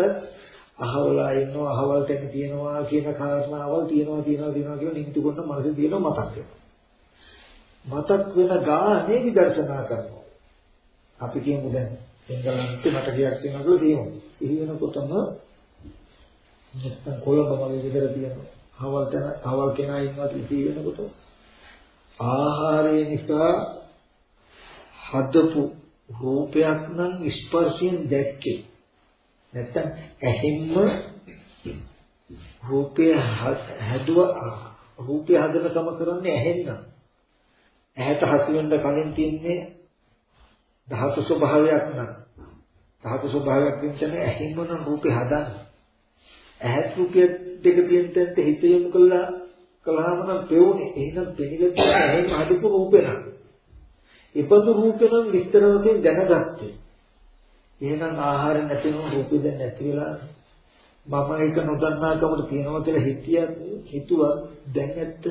අහවලා ඉන්නවා අහවල් තැන තියෙනවා කියන කාරණාවල් තියෙනවා තියෙනවා තියෙනවා කියලා නිමිති කොට මනසේ තියෙනවා මතක් වෙනවා. මතක් වෙන ගානේ විදර්ශනා කරනවා. අපි කියමු දැන් එංගලන්තේ මට ගියක් තියෙනවා කියලා තියෙනවා එහි වෙනකොටම නැත්තම් කොළඹ වගේ විතර තියෙනවා. අහවල් තැන අහවල් කෙනා ඉන්නවා කියලා වෙනකොට ආහාරය නිසා හදපු රූපයක් නම් ස්පර්ශයෙන් දැක්කේ. නැත්තම් ඇහෙන්ම රූපය හැදුව රූපය හදනකම කරන්නේ ඇහෙන්න. ඇහැට හසු වෙන්න කලින් තියන්නේ ධාතු ස්වභාවයක් නම්. ධාතු ස්වභාවයක් කියන්නේ ඇහෙන්ම නම් රූපේ හදන්නේ. ඇහත් රූපය දෙක තියෙන තැනට හිත යොමු කළා කළාම නම් පෙවුනේ. එහෙනම් පෙනිගත් ඇහෙන් හදපු රූපේ නම්. ඉබඳු රූපෙනම් විස්තර වශයෙන් දැනගත්තේ. එහෙනම් ආහාර නැතිනම් රූපෙ දැන් නැති වෙලා මම ඒක නොදන්නාකමට තියෙනවා කියලා හිතියක් හිතුවක් දැන් ඇත්ත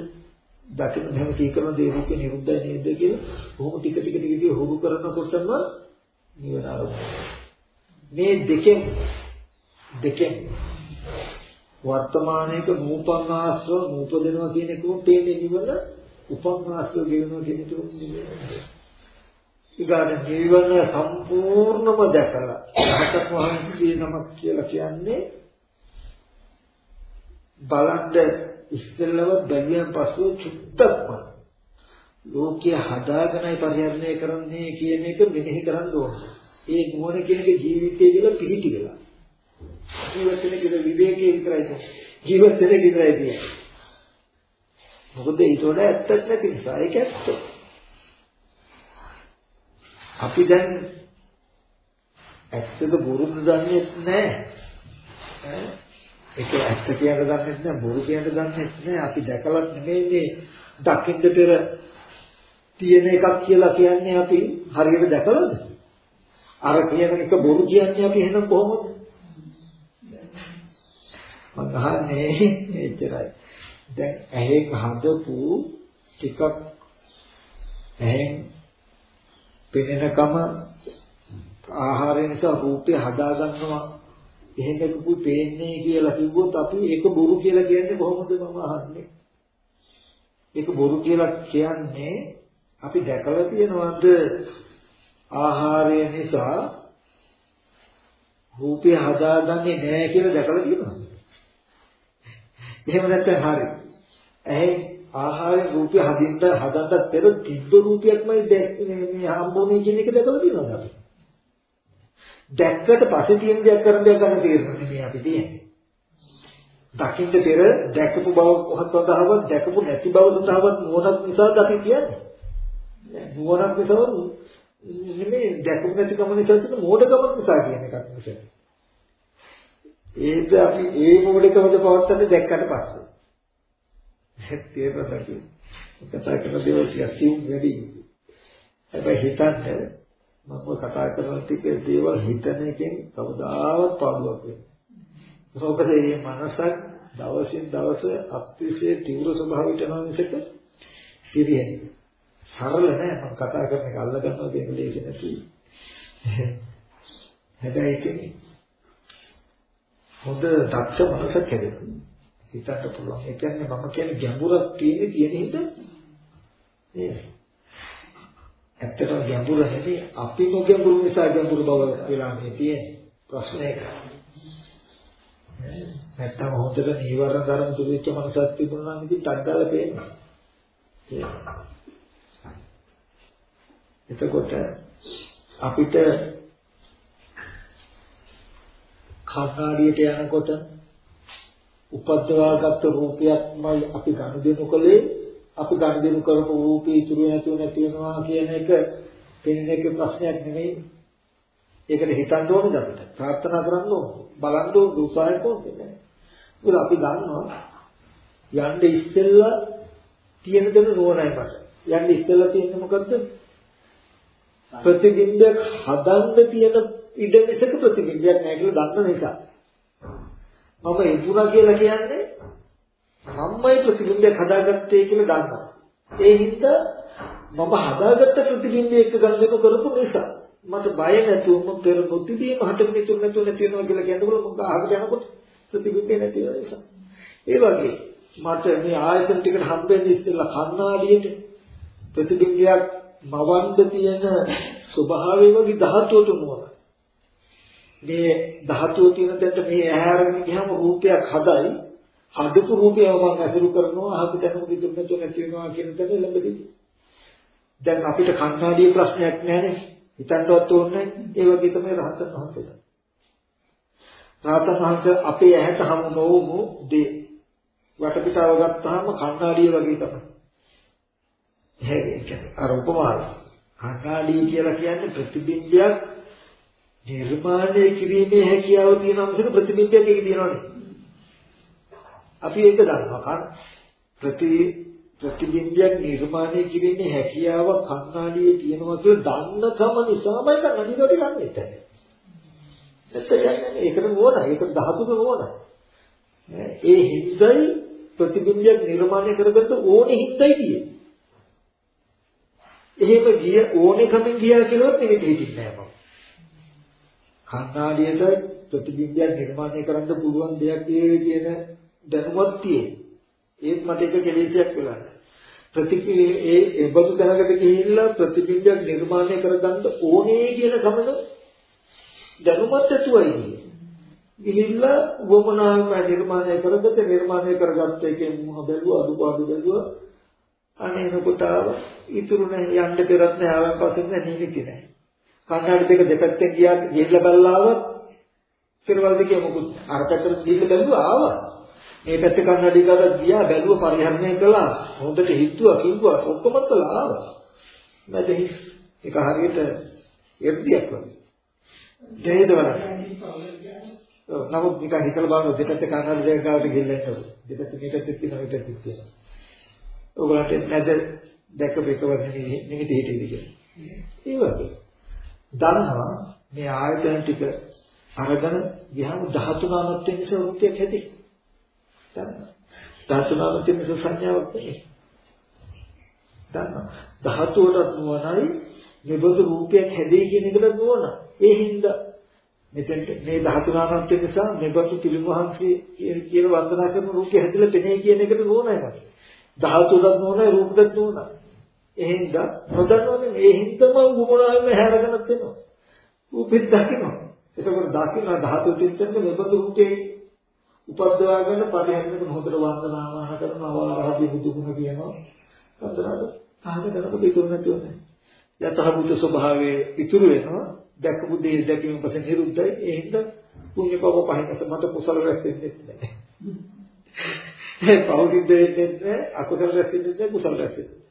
දකින්න මෙහෙම කීකරන දේ රූපේ නිරුද්ධයි නේද කියලා කොහොම ටික ටික ටික ටික හුරු කරනකොටම නිවන ආරම්භ මේ දෙකෙන් දෙකෙන් වර්තමානයේක නූපන් ආශ්‍රව නූපදිනවා කියන එකම තේන්නේ නිවන උපන් ආශ්‍රව ගෙවෙනවා කියන එක නෙමෙයි ඊගාට ජීවන සම්පූර්ණම දැකලා රහතන් වහන්සේ නමක් කියලා කියන්නේ බලන්න ඉස්සෙල්ලව බැලියන් පස්සෙ චුට්ටක්ම ලෝකයේ හදාගෙනයි පරිහරණය කරන්නේ කියන එක මෙනෙහි කරන්න ඕනේ. ඒ නුවණ කියන එක ජීවිතයේ කියලා පිළිටි වෙලා. ජීවිත වෙන කියන විවේකයේ විතරයි තියෙන්නේ. ජීවිත වෙන විතරයි තියෙන්නේ. මොකද ඊට වඩා ඇත්තක් නැති නිසා ඒක ඇත්ත. අපි දැන් ඇත්තද බොරුද දන්නේ නැහැ. ඒක ඇත්ත කියන දන්නේ නැහැ බොරු කියන දන්නේ නැහැ. අපි දැකලත් නෙමෙයි මේ දකින්න පෙර තියෙන එකක් කියලා කියන්නේ අපි හරියට දැකලාද? අර කියන එක බොරු කියන්නේ අපි එහෙනම් කොහොමද? මම අහන්නේ එච්චරයි. දැන් ඇහි හදපු ටිකක් ඇහෙන් පෙනෙනකම ආහාරය නිසා රූපය හදා ගන්නවා එහෙම එකකුයි පේන්නේ කියලා කිව්වොත් අපි ඒක බොරු කියලා කියන්නේ කොහොමද මම අහන්නේ? ඒක බොරු කියලා කියන්නේ අපි දැකලා තියෙනවද? ආහාරය නිසා රූපය හදාගන්නේ නැහැ කියලා දැකලා තියෙනවද? එහෙම නැත්නම් හරි. ඇයි ආහාරයෙන් රූපය හදින්න හදන්නත් පෙර තිබ්බ රූපයක්මයි මේ හම්බුනේ කියන එක දැකලා තියෙනවද අපි දැක්කට පස්සේ තියෙන දෙයක් කරන දෙයක් ගන්න තේරෙන්නේ මේ අපි තියෙන්නේ. දකින්න පෙර දැකපු බව කොහොමද සඳහාවත් දැකපු නැති බව සඳහාවත් නුවණක් නිසාද අපි කියන්නේ. නුවණක් නිසා නෙමෙයි දැකපු නැති කම නිසා තියෙන මෝඩකම නිසා කියන එකක් නෙමෙයි. ඒක අපි ඒ මෝඩකමද පවත්තන්නේ දැක්කට පස්සේ. තේරෙන්නද? කතා කරන දේවල් ටිකක් සිව් වැඩි. හැබැයි හිතන්න මම කතා කරන ටික දේවල් හිතන එකෙන් කවදාවත් පාඩුවක් වෙන්නේ. මොකද මේ මනසක් දවසින් දවස අතිශය තීව්‍ර ස්වභාවයට යන මිසක පිරියෙන්නේ. සරල නෑ මම කතා කරන එක අල්ල ගන්නවා කියන දෙයක් නැති. හැබැයි ඒකනේ හොඳ දක්ෂ මනසක් හැදෙනවා. හිතන්න පුළුවන්. ඒ කියන්නේ මම කියන්නේ ගැඹුරක් තියෙන තියෙන හිත නේද? ඇත්තටම ගැඹුර නෙමෙයි අපි නොගැඹුරු නිසා ගැඹුරු බව වෙලා මේ තියෙන්නේ ප්‍රශ්නයක. නැත්තම් හොඳට නීවරණ ධර්ම දුරු වෙච්ච මනසක් තිබුණා නම් ඉතින් ටග්ගල පේනවා. එතකොට අපිට කර්ණාඩියට යනකොට උපද්දවාගත්ත රූපයක්මයි අපි ගනුදෙනු කළේ අපි ගනුදෙනු කරපු රූපේ ඉතුරු නැතුව නැති වෙනවා කියන එක පෙනෙන එක ප්‍රශ්නයක් නෙමෙයි. ඒකට හිතන්න ඕනද අපිට? ප්‍රාර්ථනා කරන්න ඕනද? බලන්න ඕනද? උත්සාහයක් ඕනද? නෑ. අපි දන්නවා යන්න ඉස්සෙල්ලා තියෙන දේ නෝනයි මට. යන්න ඉස්සෙල්ලා තියෙන්නේ මොකද්ද? ප්‍රතිබිම්බයක් හදන්න තියෙන ඉඩ මිසක ප්‍රතිබිම්බයක් නැහැ කියලා දන්න නිසා. මම ඉදුණා කියලා කියන්නේ මම්මයි ප්‍රතිබිම්බයක් හදාගත්තේ කියලා දන්නවා. ඒ හින්දා මම හදාගත්ත ප්‍රතිබිම්බය එක්ක ගනුදෙනු කරපු නිසා මට බය නැතුව මම පෙර නොතිබීම හටගෙන ඉතුරු නැතුව නැති වෙනවා කියලා කියනකොට මම අහකට යනකොට ප්‍රතිබිම්බය නැති වෙන නිසා. ඒ වගේ මට මේ ආයතන ටිකට හම්බෙන්නේ ඉස්සෙල්ලා කන්නාඩියට ප්‍රතිබිම්බයක් මවන්න තියෙන ස්වභාවය වගේ ධාතුවට මොන මේ ධාතුව තියෙන දෙයට මේ ඇහැ අරගෙන ගියාම රූපයක් හදයි. හදපු රූපයව මම ඇසුරු කරනවා අහක දැනුම කිතුම් නැතුව නැති වෙනවා කියන තැන ළඟදී. දැන් අපිට කන්නාඩියේ ප්‍රශ්නයක් නැහැ හිතන්නවත් ඕනේ ඒ වගේ තමයි රහතන් වහන්සේලා රහතන් වහන්සේ අපේ ඇහැට හමු නොවුමු දේ වටපිටාව ගත්තාම කන්නාඩිය වගේ තමයි. එහෙම අර උපමාන කන්නාඩිය කියලා කියන්නේ ප්‍රතිබිම්බයක් නිර්මාණය කිරීමේ හැකියාව තියෙන අංශක ප්‍රතිබිම්බයක් එකේ තියෙනවනේ. අපි ඒක දන්නවා. කන ප්‍රති ප්‍රතිබිම්බයක් නිර්මාණය කිරීමේ හැකියාව කණ්ණාඩියේ තියෙනවා කියලා දන්නකම නිසාමයි කණ්ණාඩියට ගන්නෙත්. නැත්නම් යන්නේ ඒකට නෝන, ඒකට ධාතුක නෝන. ඒ හිද්දයි ප්‍රතිබිම්බයක් නිර්මාණය කරගත්ත ඕනේ හිද්දයි තියෙන්නේ. එහෙම ගිය ඕනේ කමින් ගියා කියලාත් නෙවෙයි හිතින්නේ නැහැ මම. කණ්ණාඩියට ප්‍රතිබිම්බයක් නිර්මාණය කරන්න පුළුවන් දෙයක් කියන දැනුමක් තියෙන. ඒත් මට එක කෙලෙසයක් වෙලා ප්‍රතිකේ ඒ එබඳු දැනකට ගිහිල්ලා ප්‍රතිබිම්බයක් නිර්මාණය කරගන්න ඕනේ කියන ගමන දැනුමත් ඇතුවයි. ගිහිල්ලා වමනාව නිර්මාණය කරගත්ත නිර්මාණය කරගත්ත එකෙන් මොහ බැලුවා අදුපාදු බැලුවා අනේ එනකොට ඉතුරු නැහැ යන්න පෙරත් නැහැ ආවන් පස්සෙත් නැහැ නිමිති නැහැ. කන්නඩ දෙක දෙපැත්තෙන් ගියා ගිහිල්ලා බලලාවත් කෙරවල දෙකේ මොකුත් අර පැත්තට ගිහිල්ලා බැලුවා ආවා. මේ පැත්තේ කන්නඩි ගාලා ගියා බැලුවා පරිහරණය කළා. හොඳට හිතුවා කිව්වා ඔක්කොම කළා ආවා. නැද ඒක හරියට එර්දියක් වගේ. නේද බලන්න. ඔව් නමුත් නිකන් හිතලා බලන දෙපැත්ත කනහල දෙක ගාවට ගිහිල්ලා ඉන්නවා. දෙපැත්ත මේකත් තියෙනවා මේකත් තියෙනවා. ඔයගොල්ලන්ට නැද දැකපු එකවර නිමිති හිතෙදි කියලා. ඒ වගේ. දන්නවා මේ ආයතන ටික අරගෙන ගියාම 13 අනත්යෙන් නිසා උත්යක් ඇති. දන්නවා. 13 අනත්යෙන් නිසා සංඥාවක් නෙමෙයි. දන්නවා. ධාතුවටත් නුවණයි නිබඳු රූපයක් හැදේ කියන එකට නුවණ. ඒ හින්දා මෙතෙන්ට මේ ධාතුනානත් නිසා නිබඳු පිළිමහන්සේ කියන වන්දනා කරන රූපය හැදලා පෙනේ කියන එකට නුවණයි මට. ධාතුවටත් නුවණයි රූපයටත් නුවණයි. ඒ හින්දා නොදන්නවනේ මේ හින්දාම උගුණාවෙම හැරගෙනත් වෙනවා. රූපෙත් දකිනවා. එතකොට දකින්න ධාතු චිත්තෙන්ද නිබඳු රූපේ උපද්දවා ගන්න පරිහරණයට හොඳට වන්දනාමාන කරනවා ආරාධි බුදුගුණ කියනවා. වන්දනාට සාහන කරනකොට ඉතුරු නැතුව නැහැ. යතහබුත ස්වභාවයේ ඉතුරු වෙනවා. දැකපු දේ දැකීම පස්සේ නිරුද්ධයි. ඒ හින්දා පුණ්‍ය පව පහිනස මත කුසල රැස් වෙන්නේ නැහැ. ඒ පෞද්ගලික දෙන්නේ නැහැ. අකුසල රැස් වෙන්නේ නැහැ. කුසල රැස් වෙන්නේ.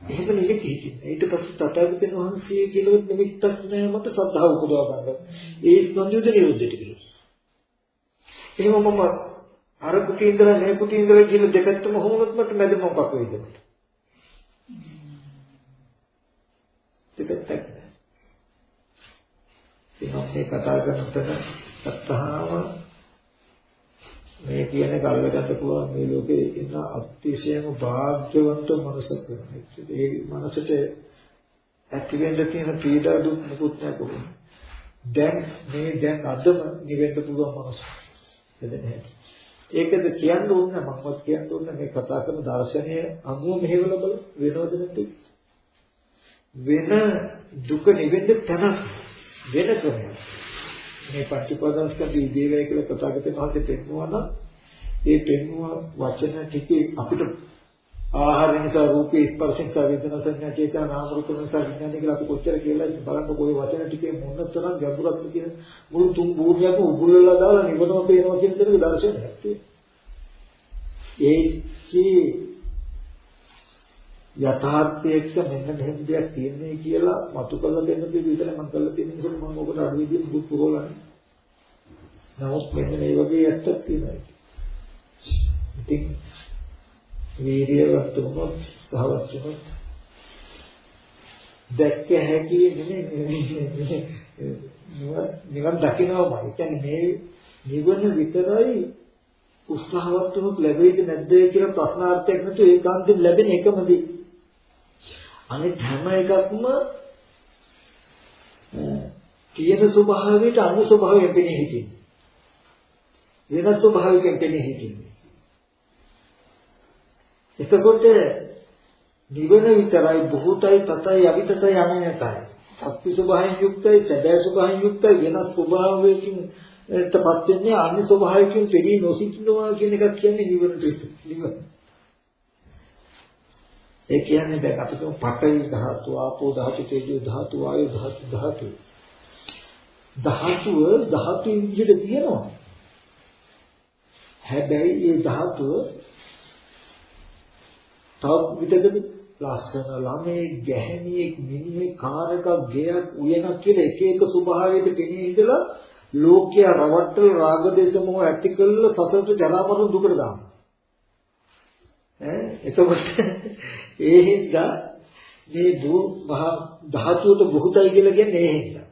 එහෙම නෙමෙයි කිව්වේ. ඊට පස්සේ තථාගතයන් වහන්සේ කියලවත් නිමිත්තක් නැහැ මට සද්ධාව උපදවා ගන්න. ඒ ස්කන්ධයද නිරුද්ධට කියලා. එහෙම මම අර කුටි ඉඳලා මේ කුටි ඉඳලා කියන දෙකත්තම හොමුනොත් මට මැද මොකක් වෙයිද? දෙපැත්තක් නැහැ. ඉතින් මේ කතා කරනකොට සත්‍තාව මේ කියන කල්ලකට පුළුවන් මේ ලෝකේ ඉන්න අතිශයම භාග්‍යවන්ත මනසක් වෙනවා. ඒ මනසට ඇතිවෙන්න තියෙන පීඩා දුක් මුකුත් නැහැ දැන් මේ දැන් අදම නිවෙන්න පුළුවන් මනස. එදෙන්නේ. ඒකද කියන්න ඕනේ මමවත් කියන්න ඕනේ මේ කතා කරන දර්ශනය අනුව මෙහෙවල බල වෙනවද නැද්ද? වෙන දුක නිවෙන්න තැන වෙන ක්‍රමයක්. මේ පටිපදාස්කන්ධ ඉදේවය කියලා තථාගතයන් වහන්සේ පෙන්වනවා නම් ඒ පෙන්වුව වචන ටිකේ අපිට ආහාර නිසා රූපේ ස්පර්ශෙන් සා වේදනා සංඥා චේතනා නාම රූප නිසා විඥානය කියලා අපි කොච්චර කියලා බලන්න කොයි වචන ටිකේ මොන තරම් ගැඹුරක්ද කියන මුළු තුන් භූමියක්ම උගුල්ලලා දාලා නිවනම පේනවා කියන දේ දර්ශනයක් ඒකේ යථාර්ථයක මෙන්න මෙහෙම දෙයක් තියෙන්නේ කියලා මතු කරලා දෙන්න දෙවි විතර මම කරලා තියෙන නිසා මම ඔබට අඩු විදිහට බුත් පුරවලන්නේ. නමුත් මෙන්න මේ වගේ ඇත්තක් තියෙනවා. ඉතින් වීර්යවත් වුණොත් තවත් වුණොත් දැක්ක හැකි නෙමෙයි නිවන් දකින්නමයි. ඒ කියන්නේ මේ නිවන විතරයි උත්සාහවත් වුණොත් ලැබෙයිද නැද්ද කියලා ප්‍රශ්නාර්ථයක් නැතුව ඒකාන්තයෙන් ලැබෙන එකම දේ. අනිත් හැම එකක්ම තියෙන ස්වභාවයට අනු ස්වභාවයෙන් පෙනී හිටින්නේ. වෙනස් ස්වභාවයකින් පෙනී හිටින්නේ. එතකොට නිවන විතරයි බොහෝතයි තතයි අවිතතයි අනන්‍යතයි. සත්‍ය ස්වභාවයෙන් යුක්තයි, සැබෑ ස්වභාවයෙන් යුක්තයි, වෙනස් ස්වභාවයකින් තපත් වෙන්නේ අන්‍ය ස්වභාවයකින් පෙනී නොසිටිනවා කියන එකක් කියන්නේ නිවනට නිවන. ඒ කියන්නේ දැන් අපි කියමු පඨවි ධාතු, ආපෝ ධාතු, තේජෝ ධාතු, වායු ධාතු, ධාතු. ධාතුව ධාතු විදිහට තියෙනවා. හැබැයි මේ ධාතුව තව විදකද ලස්සන ළමේ ගැහණියෙක් මිනිහෙක් කාරක ගෙයක් උයනක් කියලා එක එක ස්වභාවයකට පෙනී ඉඳලා ලෝකයා රවට්ටල රාග දේශ මොහ ඇති කළ සසරට ජරා මරණ දුකට දානවා ඈ එතකොට ඒ හින්දා මේ දු මහා ධාතුවට බුතයි කියලා කියන්නේ ඒ හින්දා.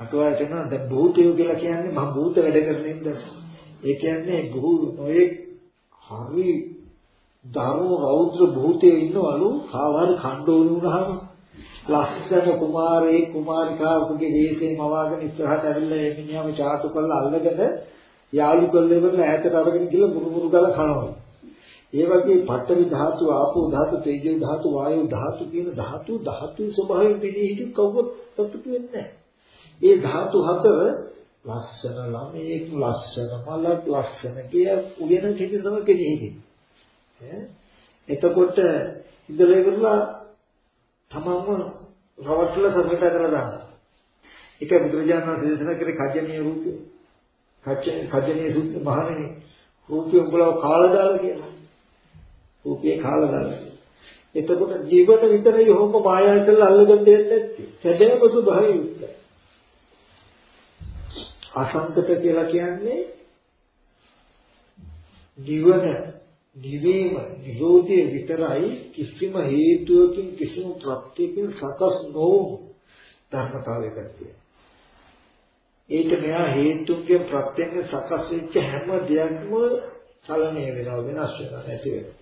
අටුවාට එනවා දැන් භූතය කියලා කියන්නේ මහා භූත වැඩ කරන ඉඳලා ඒ කියන්නේ භූ ඔය හරි දරුණු රෞද්‍ර භූතයේ ඉන්නවලු. කාවාර ඛණ්ඩ වුණාම ලස්සන කුමාරේ කුමාරිකාවකගේ දේශේ මවාගෙන ඉස්සරහට ඇවිල්ලා ඒ මිනිහාම චාටු කරලා අල්ලගෙන යාළු කරලා ඉවරලා ඈතට අරගෙන ගිහලා මුරු මුරු ගාලා කනවා. ඒ වගේ පඨවි ධාතු, ආපෝ ධාතු, තේජෝ ධාතු, වායු ධාතු කියන ධාතු ධාතු ස්වභාවයෙන් පිළි හිටි කවුරුත් සතුටු වෙන්නේ ඒ ධාතු හතර ලස්සන ළමයෙක් ලස්සන මලක් ලස්සන කිය උගෙන කිසි තමයි කෙනෙක් එතකොට ඉඳලා ඉවරලා තමන්ම රවට්ටලා සසරට ඇදලා දානවා. ඒක බුදුරජාණන් වහන්සේ දේශනා කරේ කජ්ජනීය රූපය. කජ්ජනීය සුද්ධ මහණෙනි රූපය උඹලව කාලා දාලා කියලා. රූපේ කාලා දාලා. එතකොට ජීවිත විතරයි හොම මායාව කරලා අල්ලගන්න දෙන්නේ නැත්තේ. සැබෑම ස්වභාවය යුක්තයි. අසංකත කියලා කියන්නේ නිවන නිවීම නිරෝධය විතරයි කිසිම හේතුවකින් කිසිම ප්‍රත්‍යකින් සකස් නොවු ධර්මතාවයකට කියන්නේ. ඒක මෙහා හේතුන්ගේ ප්‍රත්‍යයෙන් සකස් වෙච්ච හැම දෙයක්ම චලනය වෙනවා වෙනස් වෙනවා නැති වෙනවා.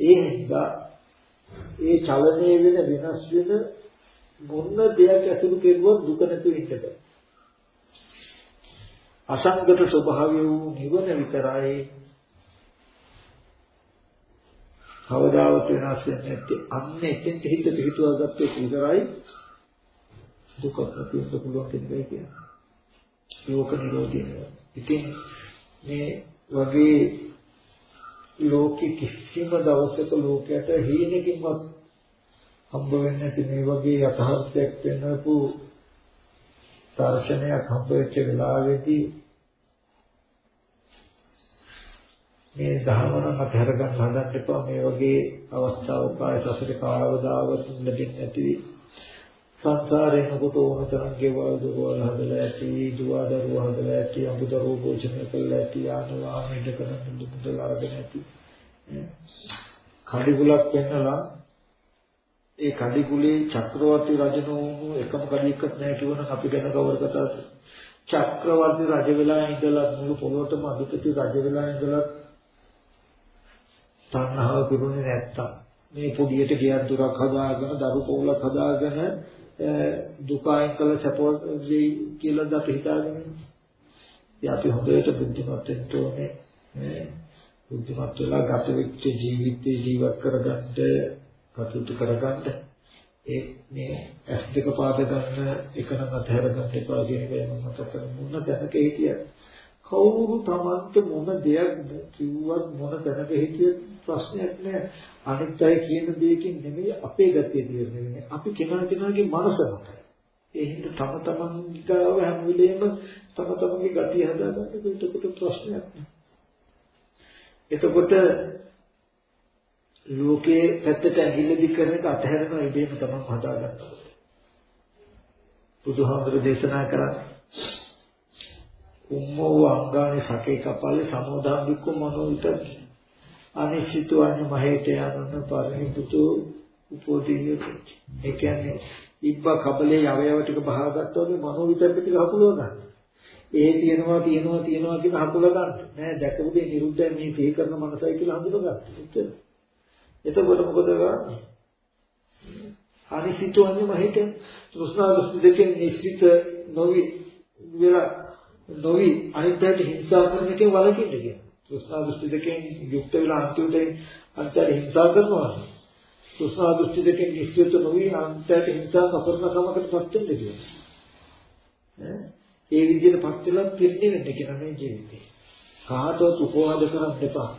ඒ හින්දා ඒ චලනය වෙන වෙනස් වෙන මොන දෙයක් ඇතුළු කෙරුවොත් දුක නැතුව ඉන්න බෑ. අසංගත ස්වභාවය වූ නිවන විතරයි කවදාවත් වෙනස් වෙන්නේ නැත්තේ අන්න එතෙන්ට හිත පිහිටුවා ගත්තේ විතරයි දුක ප්‍රතිඋත් පුළුවන් කෙනෙක්යි කියන්නේ. ලෝක නිරෝධය. ඉතින් මේ වගේ ලෝකෙ කිසිම දවසක ලෝකයට හීනකින්වත් හම්බ වෙන්නේ නැති මේ වගේ යථාර්ථයක් වෙනපු දර්ශනයක් හම්බ වෙච්ච වෙලාවේදී මේ ධර්මන අතහැර ගන්න හදන්න එපා. මේ වගේ අවස්ථාවක ආය සසරේ කාවදාවත් ඉඳින් නැති සංසාරේ කොට ඕන තරම් ගෙවල් දොරවල් හදලා ඇති දුවා දරුවා හදලා ඇති අමුදරුවෝ භෝජනය කළා ඇති ආනවා මෙඩ කරන දුමුදල අරගෙන ඇති. කඩිගුලක් වෙන්නලා ඒ කඩිගුලේ චක්‍රවර්ති රජනෝමු එකම කඩියක්වත් නැහැ කියවනම් අපි ගැන කවර කතාවද චක්‍රවර්ති රජ වෙලා ඉඳලා මුළු පොළොවටම අධිපති රජ වෙලා ඉඳලා තණ්හාව පිරුණේ නැත්තම්. මේ පොඩියට ගියක් දුරක් හදාගෙන දරු පොවුලක් හදාගෙන දුකයින් කළ සපෝට් වෙයි කියලාද අපි හිතාගෙන ඉන්නේ. අපි හොඳට බුද්ධිමත් වෙන්න ඕනේ. බුද්ධිමත් වෙලා ගත වෙච්ච ජීවිතේ ජීවත් කරගන්න කටයුතු කරගන්න ඒ මේ ඇස් දෙක පාද ගන්න එක නම් අතහැර ගන්න එපා කියන එක මම මතක කරමු. මොන තැනක හිටියද කවුරු තමන්ට මොන දෙයක් කිව්වත් මොන තැනක හිටියත් ප්‍රශ්නයක් නෑ. අනිත් අය කියන දෙයකින් නෙමෙයි අපේ ගතිය තීරණය වෙන්නේ අපි කෙනා කෙනාගේ මනස මත ඒ හින්දා තම තමන් ගාව හැම වෙලෙම තම තමන්ගේ ගතිය හදාගන්න එතකොට ප්‍රශ්නයක් නෑ. එතකොට ලෝකයේ පැත්තට ඇඟිල්ල දික් කරන එක අතහැරෙනවා. ඉබේම තමන් හදාගන්නවා බුදුහාමුදුරු දේශනා කරන්නේ උම්මෝ අංගානි සකේ කපල්ලේ සමෝදාම් වික්ක මනෝ විතක් අනිශ්චිතවන්නේ මහේත යනන පරිණිතුතු උපෝදීය ඒ කියන්නේ ඉබ්බ කබලේ යවයව ටික බහාගත්තා වගේ මනෝ විතර්ක ටික හකුලව ගන්න. ඒ තියෙනවා තියෙනවා තියෙනවා කියන හකුල ගන්න. නෑ දැකපු දේ නිරුද්ධයි මේ සිහි කරන මනසයි කියලා හඳුන ගන්න. එතකොට මොකද කරන්නේ? අනිශ්චිතවන්නේ මහේත තෘෂ්ණා දෘෂ්ටි දෙකෙන් නිශ්චිත නොවි වෙලා නොවි අනිත් පැයට හිංසා කරන එකෙන් වළකින්න කියනවා. සුස්නා දෘෂ්ටි දෙකෙන් යුක්ත වෙලා අන්තිමට අන්තයට හිංසා කරනවා. සුස්නා දෘෂ්ටි දෙකෙන් නිශ්චිත නොවි අන්තයට හිංසා නොකරන කමකටපත් වෙන්න කියනවා. ඒ විදිහටපත් වෙලා පිරිණි වෙන්න කියන මේ ජීවිතේ. කාටවත් උපවාද කරන්න එපා.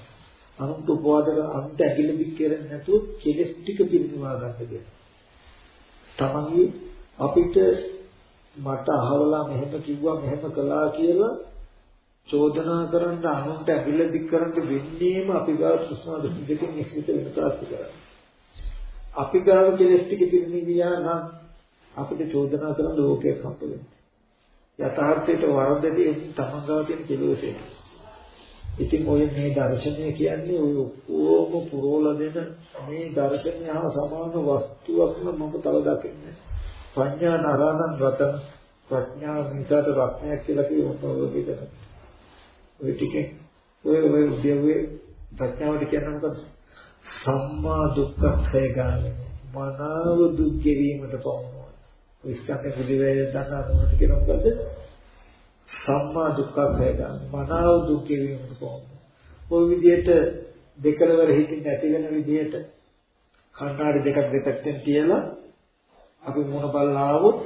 අනුන්ට උපවාද කර අන්ත ඇගිලි බික් කරන්නේ නැතුව කෙලස් ටික පිරිනිවා ගන්න කියලා. තමන්ගේ අපිට මට අහවලා මෙහෙම කිව්වා මෙහෙම කළා කියලා චෝදනා කරන්න අනුන්ට ඇවිල්ල දික් කරන්න වෙන්නේම අපි ගාව සුස්නා දෘෂ්ටි දෙකෙන් නිශ්චිත වෙන තාස්ති කරන්නේ. අපි ගාව කෙලස් ටික පිරිනිවියා නම් අපිට චෝදනා කරන්න ලෝකයක් හම්බ වෙනවා. යථාර්ථයට වරදදී තමන් ගාව තියෙන කෙලෙසේ. ඉතින් ඔය මේ දර්ශනය කියන්නේ ඔය ඔක්කොම පුරෝලා දෙන මේ දර්ශනය හා සමාන වස්තුවක් මම තව දකින්නේ. පඤ්ඤා නරාණං රතං ප්‍රඥා මිසත රත්නයක් කියලා කියවනවා වගේ දෙයක්. ඔය ටිකේ ඔය ඔය උදේවේ ප්‍රඥාවට කියන්නේ මොකද? සම්මා දුක්ඛය ගන්න. මනාව දුක් ගෙවීමට පවනවා. ඔය ස්කන්ධ පිළිවෙල දන්නා මොනවද කියන මොකද? සම්මා දුක්ඛය ගන්න. මනාව දුක් ගෙවීමට පවනවා. ඔය විදිහට දෙකලවර හිතින් නැති වෙන විදිහට කණ්ණාඩි දෙකක් දෙපැත්තෙන් තියලා අපි මොන බලලා ආවොත්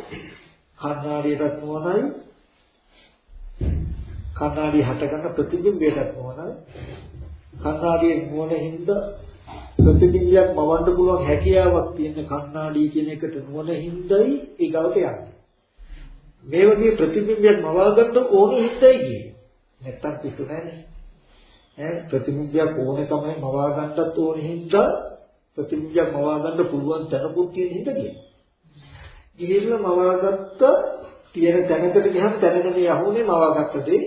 කණ්ණාඩියටත් මොනයි කණ්ණාඩිය හටගන්න ප්‍රතිබිම්බයටත් මොනයි කණ්ණාඩියේ මොන හින්දා ප්‍රතිබිම්බයක් මවන්න පුළුවන් හැකියාවක් තියෙන කණ්ණාඩිය කියන එකට නොවන හින්දායි ඒ ගවට යන්නේ. මේ වගේ ප්‍රතිබිම්බයක් මවා ගන්න ඕන හින්දායි කියන්නේ. නැත්තම් පිස්සු නැහැ ඈ ප්‍රතිබිම්බයක් ඕනකමයි මවා ගන්නත් ඕන හින්දා ප්‍රතිබිම්බයක් මවා ගන්න පුළුවන් තැනකුත් තියෙන හින්දා කියන්නේ. ගිහිල්ලා මවාගත්ත තියෙන තැනකට ගියහම තැනක මේ යහුනේ මවාගත්ත දේ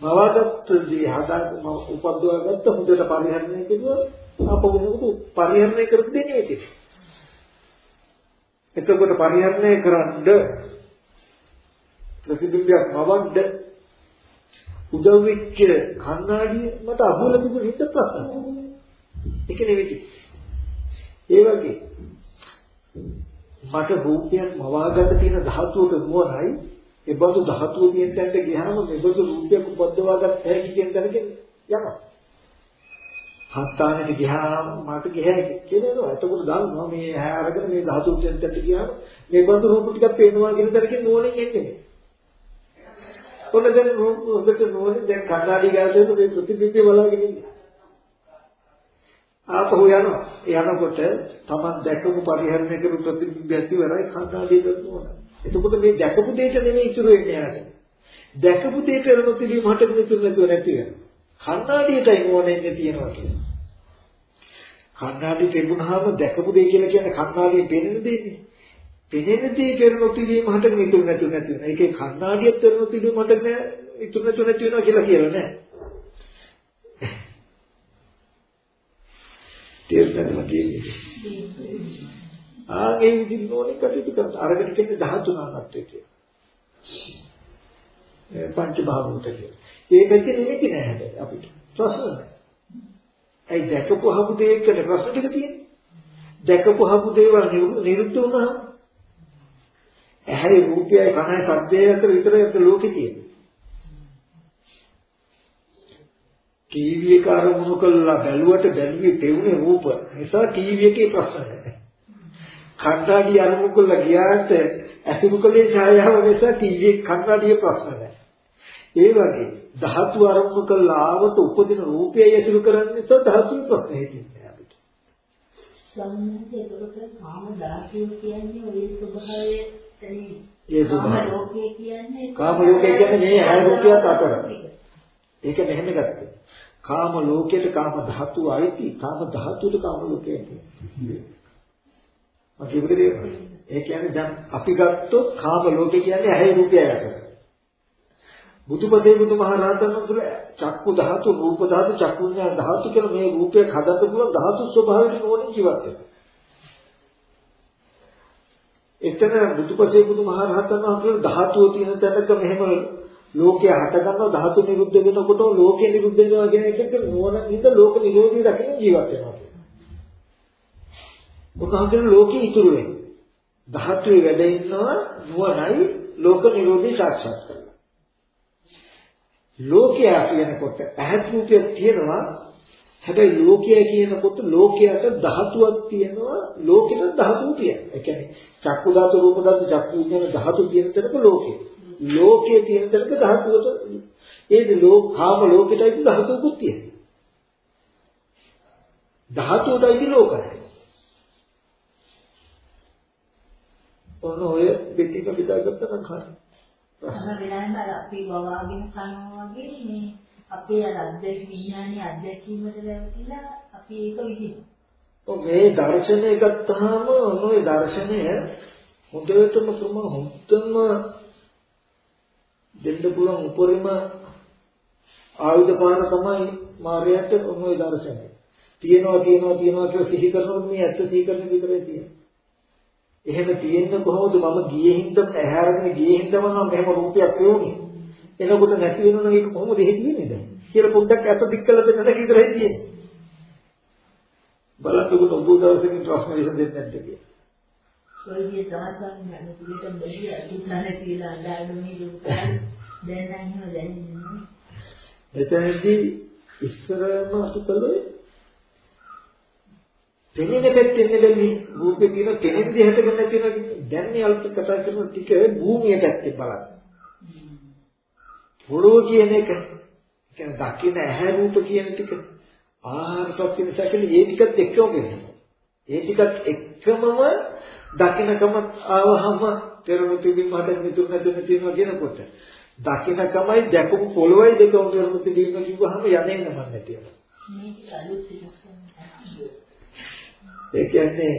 මවාගත්ත දේ හදා උපද්දවාගත්ත හොඳට පරිහරණය කෙරුවා අප වෙනකොට පරිහරණය කරපු දෙන්නේ නෙවෙයි. එතකොට පරිහරණය කරන්න ප්‍රතිබිම්බයක් මවන්න උදව් වෙච්ච කණ්ණාඩිය මට අහුවලා තිබුණ හිත ප්‍රශ්න. ඒක නෙවෙයි. ඒ වගේ මට රූපයක් මවාගන්න තියෙන ධාතුවට නුවණයි ඒ බඳු ධාතුව තියෙන තැනට ගියාම මේ බඳු රූපයක් උපද්දවා ගන්න හැකි කියන තැනක යනවා. හස්තානෙට ගියාම මට ගියයි කියනවා. එතකොට දන්නවා මේ ඇහැ අරගෙන මේ ධාතුව තියෙන තැනට ගියාම මේ බඳු රූප ටිකක් පේනවා කියන තැනකින් නුවණින් එන්නේ. ඔන්න දැන් රූප හොඳට නුවණින් දැන් කණ්ණාඩි ගාතේ මේ ප්‍රතිබිම්බය බලාගෙන ඉන්නේ. ආපහු යනවා. යනකොට තමන් දැකපු පරිහරණය කරපු ප්‍රතිබිම්බයත් ඉවරයි කන්නාඩිය කරනවා. එතකොට මේ දැකපු දෙයට නෙමෙයි ඉතුරු වෙන්නේ යාට. දැකපු දෙයට එළවෙ තිබීම හට ඉතුරු නැතුව නැති වෙනවා. කන්නාඩියටයි මොනෙන්නේ තියෙනවා කියන්නේ. කන්නාඩිය පෙන්නුනහම දැකපු දෙය කියලා කියන්නේ කන්නාඩියෙන් පෙනෙන දෙන්නේ. පෙනෙන දේ පෙරණු තිබීම හට ඉතුරු නැතුව නැති වෙනවා. ඒකේ කන්නාඩියත් පෙරණු තිබීම හට ඉතුරු නැතුව නැති වෙනවා කියලා කියලා නෑ. තේරුණාද කියන්නේ? ආගේ විදිහින් ඕනේ කටයුතු කරන අරගෙන කියන්නේ 13 නාමත්වයේ කියලා. පංච භාවුත කියලා. ඒ පැත්තේ නෙමෙයි නෑ හැබැයි අපිට. ප්‍රශ්න නෑ. ඇයි දැකපුවහම දෙයකට ප්‍රශ්න ටික තියෙන්නේ? දැකපුවහම දේවල් නිරුද්ධ වුණාම ඇහැයි රූපයයි කනයි ශබ්දයයි අතර විතරයි අත ලෝකේ තියෙන්නේ. ටීවී එක අරමුණු කළා බැලුවට බැලුවේ පෙවුනේ රූප. නිසා ටීවී එකේ ප්‍රශ්න නැහැ. කණ්ණාඩි අරමුණු කළා ගියාට ඇසුරු කලේ ඡායාව නිසා ටීවී කණ්ණාඩියේ ප්‍රශ්න නැහැ. ඒ වගේ ධාතු අරමුණු කළා ආවට උපදින රූපයයි ඇසුරු කරන්නේ නිසා ධාතුවේ ප්‍රශ්න හිතෙන්නේ අපිට. සම්මුතිය ඒකට කාම ධාතුව කියන්නේ ওই ස්වභාවය ඒ ස්වභාවය. කාම ලෝකය කියන්නේ කාම ලෝකය කියන්නේ මේ ඇහැ රූපයත් අතර. ඒක මෙහෙම ගත්තේ. කාම ලෝකයට කාම ධාතුව අයිති. කාම ධාතුවට කාම ලෝකයට මගේ ඒ කියන්නේ දැන් අපි ගත්තොත් කාම ලෝකේ කියන්නේ ඇහැ රූපය යට. බුදුපදේ බුදුමහරහතන් වහන්සේ චක්කු ධාතු රූප ධාතු චක්කු විඤ්ඤාණ ධාතු කියලා මේ රූපයක් හදන්න පුළුවන් ධාතු ස්වභාවයට ඕනේ ජීවත් වෙනවා එතන බුදුපසේ බුදුමහරහතන් වහන්සේ ධාතුව තියෙන තැනක මෙහෙම ලෝකය හට ගන්නවා ධාතු නිරුද්ධ වෙනකොට ලෝකය නිරුද්ධ වෙනවා කියන එකට නෝන නිද ලෝක නිරෝධී දකින්න ජීවත් වෙනවා කියනවා. උන්වහන්සේ ලෝකෙ ඉතුරු වෙන්නේ. ධාතුවේ වැඩ ඉන්නවා නුවණයි ලෝක නිරෝධී සාක්ෂාත් කරනවා. ලෝකය කියනකොට ඇහත් රූපය තියෙනවා හැබැයි ලෝකය කියනකොට ලෝකයට ධාතුවක් තියෙනවා ලෝකෙට ධාතුව තියෙනවා. ඒ කියන්නේ චක්කු ධාතු රූප ධාතු චක්කු කියන ධාතු තියෙන තැනක ලෝකේ. ලෝකයේ තියෙන තැනක ධාතුවට ඒද ලෝක කාම ලෝකෙටයි ධාතුකුත් තියෙන්නේ. ධාතුවටයි ලෝකයි. ඔන්න ඔය පිටික පිටාගත්ත නම් හරි. අර වෙලාවෙන් අර අපි බවාගෙන කනවා වගේ මේ අපේ අර අධ්‍යක් විඥානයේ අධ්‍යක්ීමට ලැබිලා අපි ඒක විහිදුවා. ඔව් මේ දර්ශනය ගත්තාම ඔය දර්ශනය හොඳටම තුම හොඳම දෙන්න පුළුවන් උපරිම ආයුධ පාන තමයි මාර්යයට ඔය දර්ශනය. තියනවා තියනවා තියනවා කියලා සිහි කරනකොට මේ ඇත්ත සිහි කරන විතරයි තියෙන්නේ. එහෙම තියෙන්න කොහොමද මම ගියේ හින්දා ඇහැරගෙන ගියේ හින්දාම නම් මෙහෙම රූපයක් වෙන්නේ. එනකොට නැති වෙනවනම් ඒක කොහොමද එහෙ තියෙන්නේ දැන්? කියලා පොඩ්ඩක් ඇස දික් කළ දෙන්න විතරයි තියෙන්නේ. බලන්නකො ඔබ දවසකින් ප්‍රශ්න විසඳෙන්නේ නැද්ද කියලා. ස්වර්ගීය දාසයන් යන පිළිට බැරි අතුත්නනේ කියලා අඳාඩුනේ දුකයි දැන් නම් එහෙම දැනෙන්නේ නැහැ. එතනදී ඉස්සරම අසුතලේ පෙනෙන පැත්තෙන් නෙවෙයි රූපේ තියෙන පෙනෙන දෙහට ගන්න තියෙන දැන් මේ අල්ප කතා කරන ටික භූමිය පැත්තේ බලන්න. පොළොව කියන එක කියන්නේ දකින්න ඇහැ රූප කියන ටික ආහාරපත් වෙන සැකලි ඒ ටිකත් එක්කම වෙනවා. ඒ ටිකත් එක්කමම දකින්නකම ආවහම පෙරණු තිබීම හද මිතුරු නැතුන තියෙනවා කියනකොට දකින්නකමයි දැකපු පොළොවයි දෙකම පෙරණු තිබීම කිව්වහම යන්නේ නම නැතිව. ඒ කියන්නේ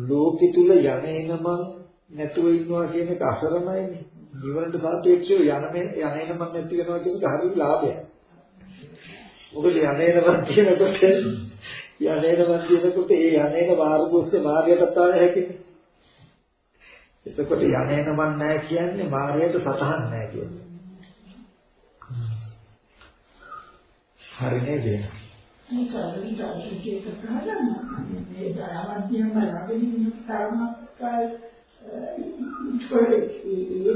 ලෝකෙ තුල යන්නේ නම නැතුව ඉන්නවා කියන එක අසරණයිනේ. නිවනට සාපේක්ෂව යන මේ යන්නේන මම නැති වෙනවා කියන එක හරිය ලාභයක්. මොකද යන්නේන මම කියනකොට යන්නේන මම කියනකොට ඒ යන්නේන මාර්ගෝස්සේ මාර්ගයටත් ආය හැකිනේ. එතකොට යන්නේන මම නැහැ කියන්නේ මාර්ගයට සතහන් නැහැ කියන්නේ. හරි නේද? මේ කාර්යය තාක්ෂණික ප්‍රහාරණ මේ ධර්මඥයන් වලින් තරමක් ඒ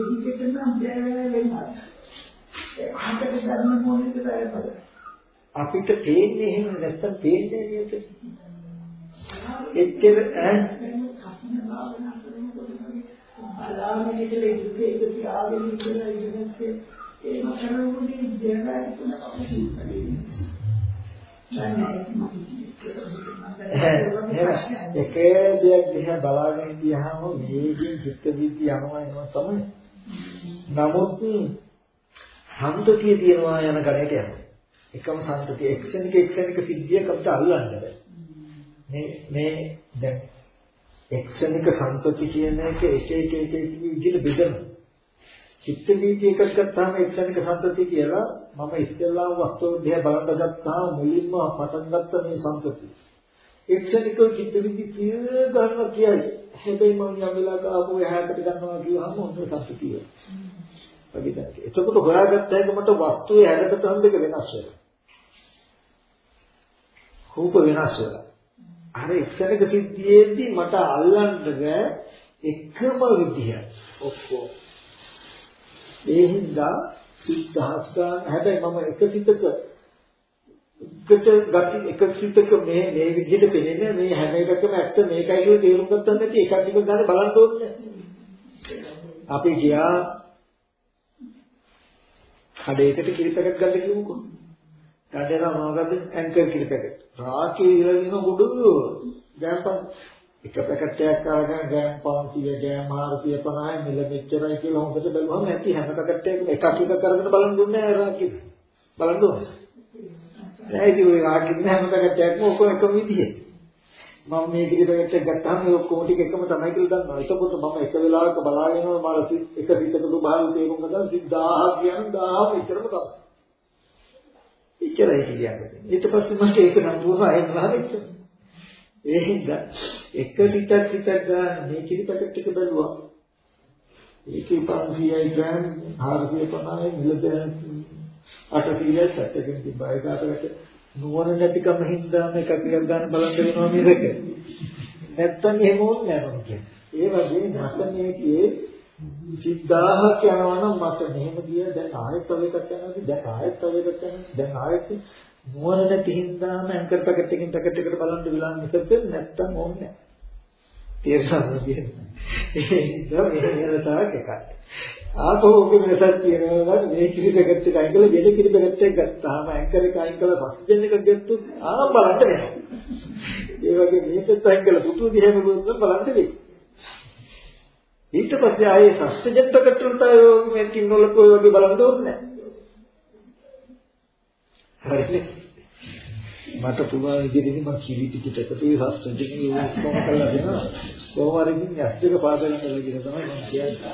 විදිහට නම් දැනෙන්නේ ආතක ධර්ම මොනිට බැලපද අපිට පේන්නේ එහෙම නැත්තම් පේන්නේ නේද? එච්චර ඈ බලාගෙන ඉඳලා ඉන්නේ ඒක තියාගෙන ඉඳලා ඉඳලා ඒක කරනකොට දෙයක් තුන අපිට එක දෙයක් දිහා බලාගෙන ඉඳියාම මේකෙන් චිත්ත වීති යනවා එනවා තමයි. නමුත් සම්පතිය තියනවා යන කණේට යනවා. එකම සම්පතිය එක්ෂණික එක්ෂණික සිද්ධියක් අපිට අල්ලන්න බෑ. මේ මේ දැන් එක්ෂණික සම්පති කියන එක එක එක එක එක විදිහට බෙදෙනවා. චිත්ත වීති එකක් ගත්තාම එක්ෂණික සම්පති කියලා මම ඉස්සෙල්ලාම වස්තුව දිහා බලන්න ගත්තාම මුලින්ම පටන් ගත්ත මේ සම්පති. එක්ෂණිකව චිත්ත වීති කිය ගන්නවා කියයි. හැබැයි මම යම් වෙලාවක ආපහු එහාට ගන්නවා කියවහම හොඳ සම්පතිය. වගේ එතකොට හොයාගත්ත එක මට වස්තුවේ හැඩතල දෙක වෙනස් වෙනවා. රූප වෙනස් වෙනවා. අර එක්සැනක සිද්ධියේදී මට අල්ලන්න බෑ එකම විදිය. ඔක්කොම. ඒ හින්දා සිද්ධාස් ගන්න හැබැයි මම එක සිතක එකට ගති එක සිතක මේ මේ විදිහට පෙනෙන්නේ මේ හැම එකකම ඇත්ත මේකයි කියලා තේරුම් ගත්තත් නැති එකක් ටික ගන්න බලන්න ඕනේ. අපි ගියා කඩේකට කිරි පැකට් ගන්න කිව්වකෝ. කඩේට මොනවද ඇන්කර් කිරි පැකට්. රාකේ ඉරගෙන ගොඩ ගෑම්පන් එක පැකට් එකක් අරගෙන ගෑම් 500 ගෑම් 450 මිල මෙච්චරයි කියලා හොඳට බැලුවම නැති හැම පැකට් එකකම එකක් එකක් අරගෙන බලන් දුන්නේ නැහැ රාකේ. බලන් දුන්නේ. නැහැ කිව්වේ රාකේ හැම පැකට් එකක්ම ඔක්කොම එකම විදිහේ. මම මේ කිරි පැකට් එක ගත්තාම මේ ඔක්කොම ටික එකම තමයි කියලා දන්නවා. එතකොට මම එක වෙලාවක බලාගෙන මම එක පිටක දුබාල් තේරුම් ගන්න 1000 කියන්නේ 1000 මෙච්චරම තමයි. එච්චරයි කියන්නේ. ඊට පස්සේ මට ඒක නම් දුවා ඒක හරිච්ච. ඒ හින්දා එක පිටක් පිටක් ගන්න මේ කිරිපට ටික බැලුවා. ඒකේ 500යි ග්‍රෑම් 450යි මිලදෑන් 800යි සැටකින් තිබ්බා. ඒකට නුවණ නැතිකම හින්දාම එක පිටක් ගන්න බලන්න වෙනවා මේක. නැත්තම් එහෙම ඕනේ නැහැ ඒ වගේ නසමේකේ 10000ක් යනවා නම් මට මෙහෙම ගිය දැන් ආයෙත් තව එකක් යනවා දැන් ආයෙත් තව එකක් යනවා දැන් ආයෙත් නුවණ නැති හින්දාම ඇන්කර් පැකට් එකකින් පැකට් එකට බලන්න විලාන් එකද නැත්තම් ඕනේ තේරෙනවද කියන්නේ ඒක මෙහෙම තවක් එකක් ආපහු ඔක වෙනසක් තියෙනවා මේ කිරි පැකට් එක අයින් කළා වෙන කිරි පැකට් එකක් ගත්තාම ඇන්කර් එක අයින් කළා ඔක්සිජන් එක ගත්තොත් ආ බලන්න වෙනවා ඒ වගේ මේකත් අයින් කළා පුතු දිහාම බලන්න වෙනවා ඊට පස්සේ ආයේ සස්ජන් පැකට් වලට මේ කින්නොලක ඔය වගේ බලන්න ඕනේ නැහැ. හරිනේ. මට පුළුවන් විදිහට මම කිරි ටිකට එකතු වෙලා සස්ජන් එක කොහොම කරලා දෙනවා. කොහොම හරි ඉතින් ඇස් දෙක පාදගෙන කරලා කියන තමයි මම කියන්නේ.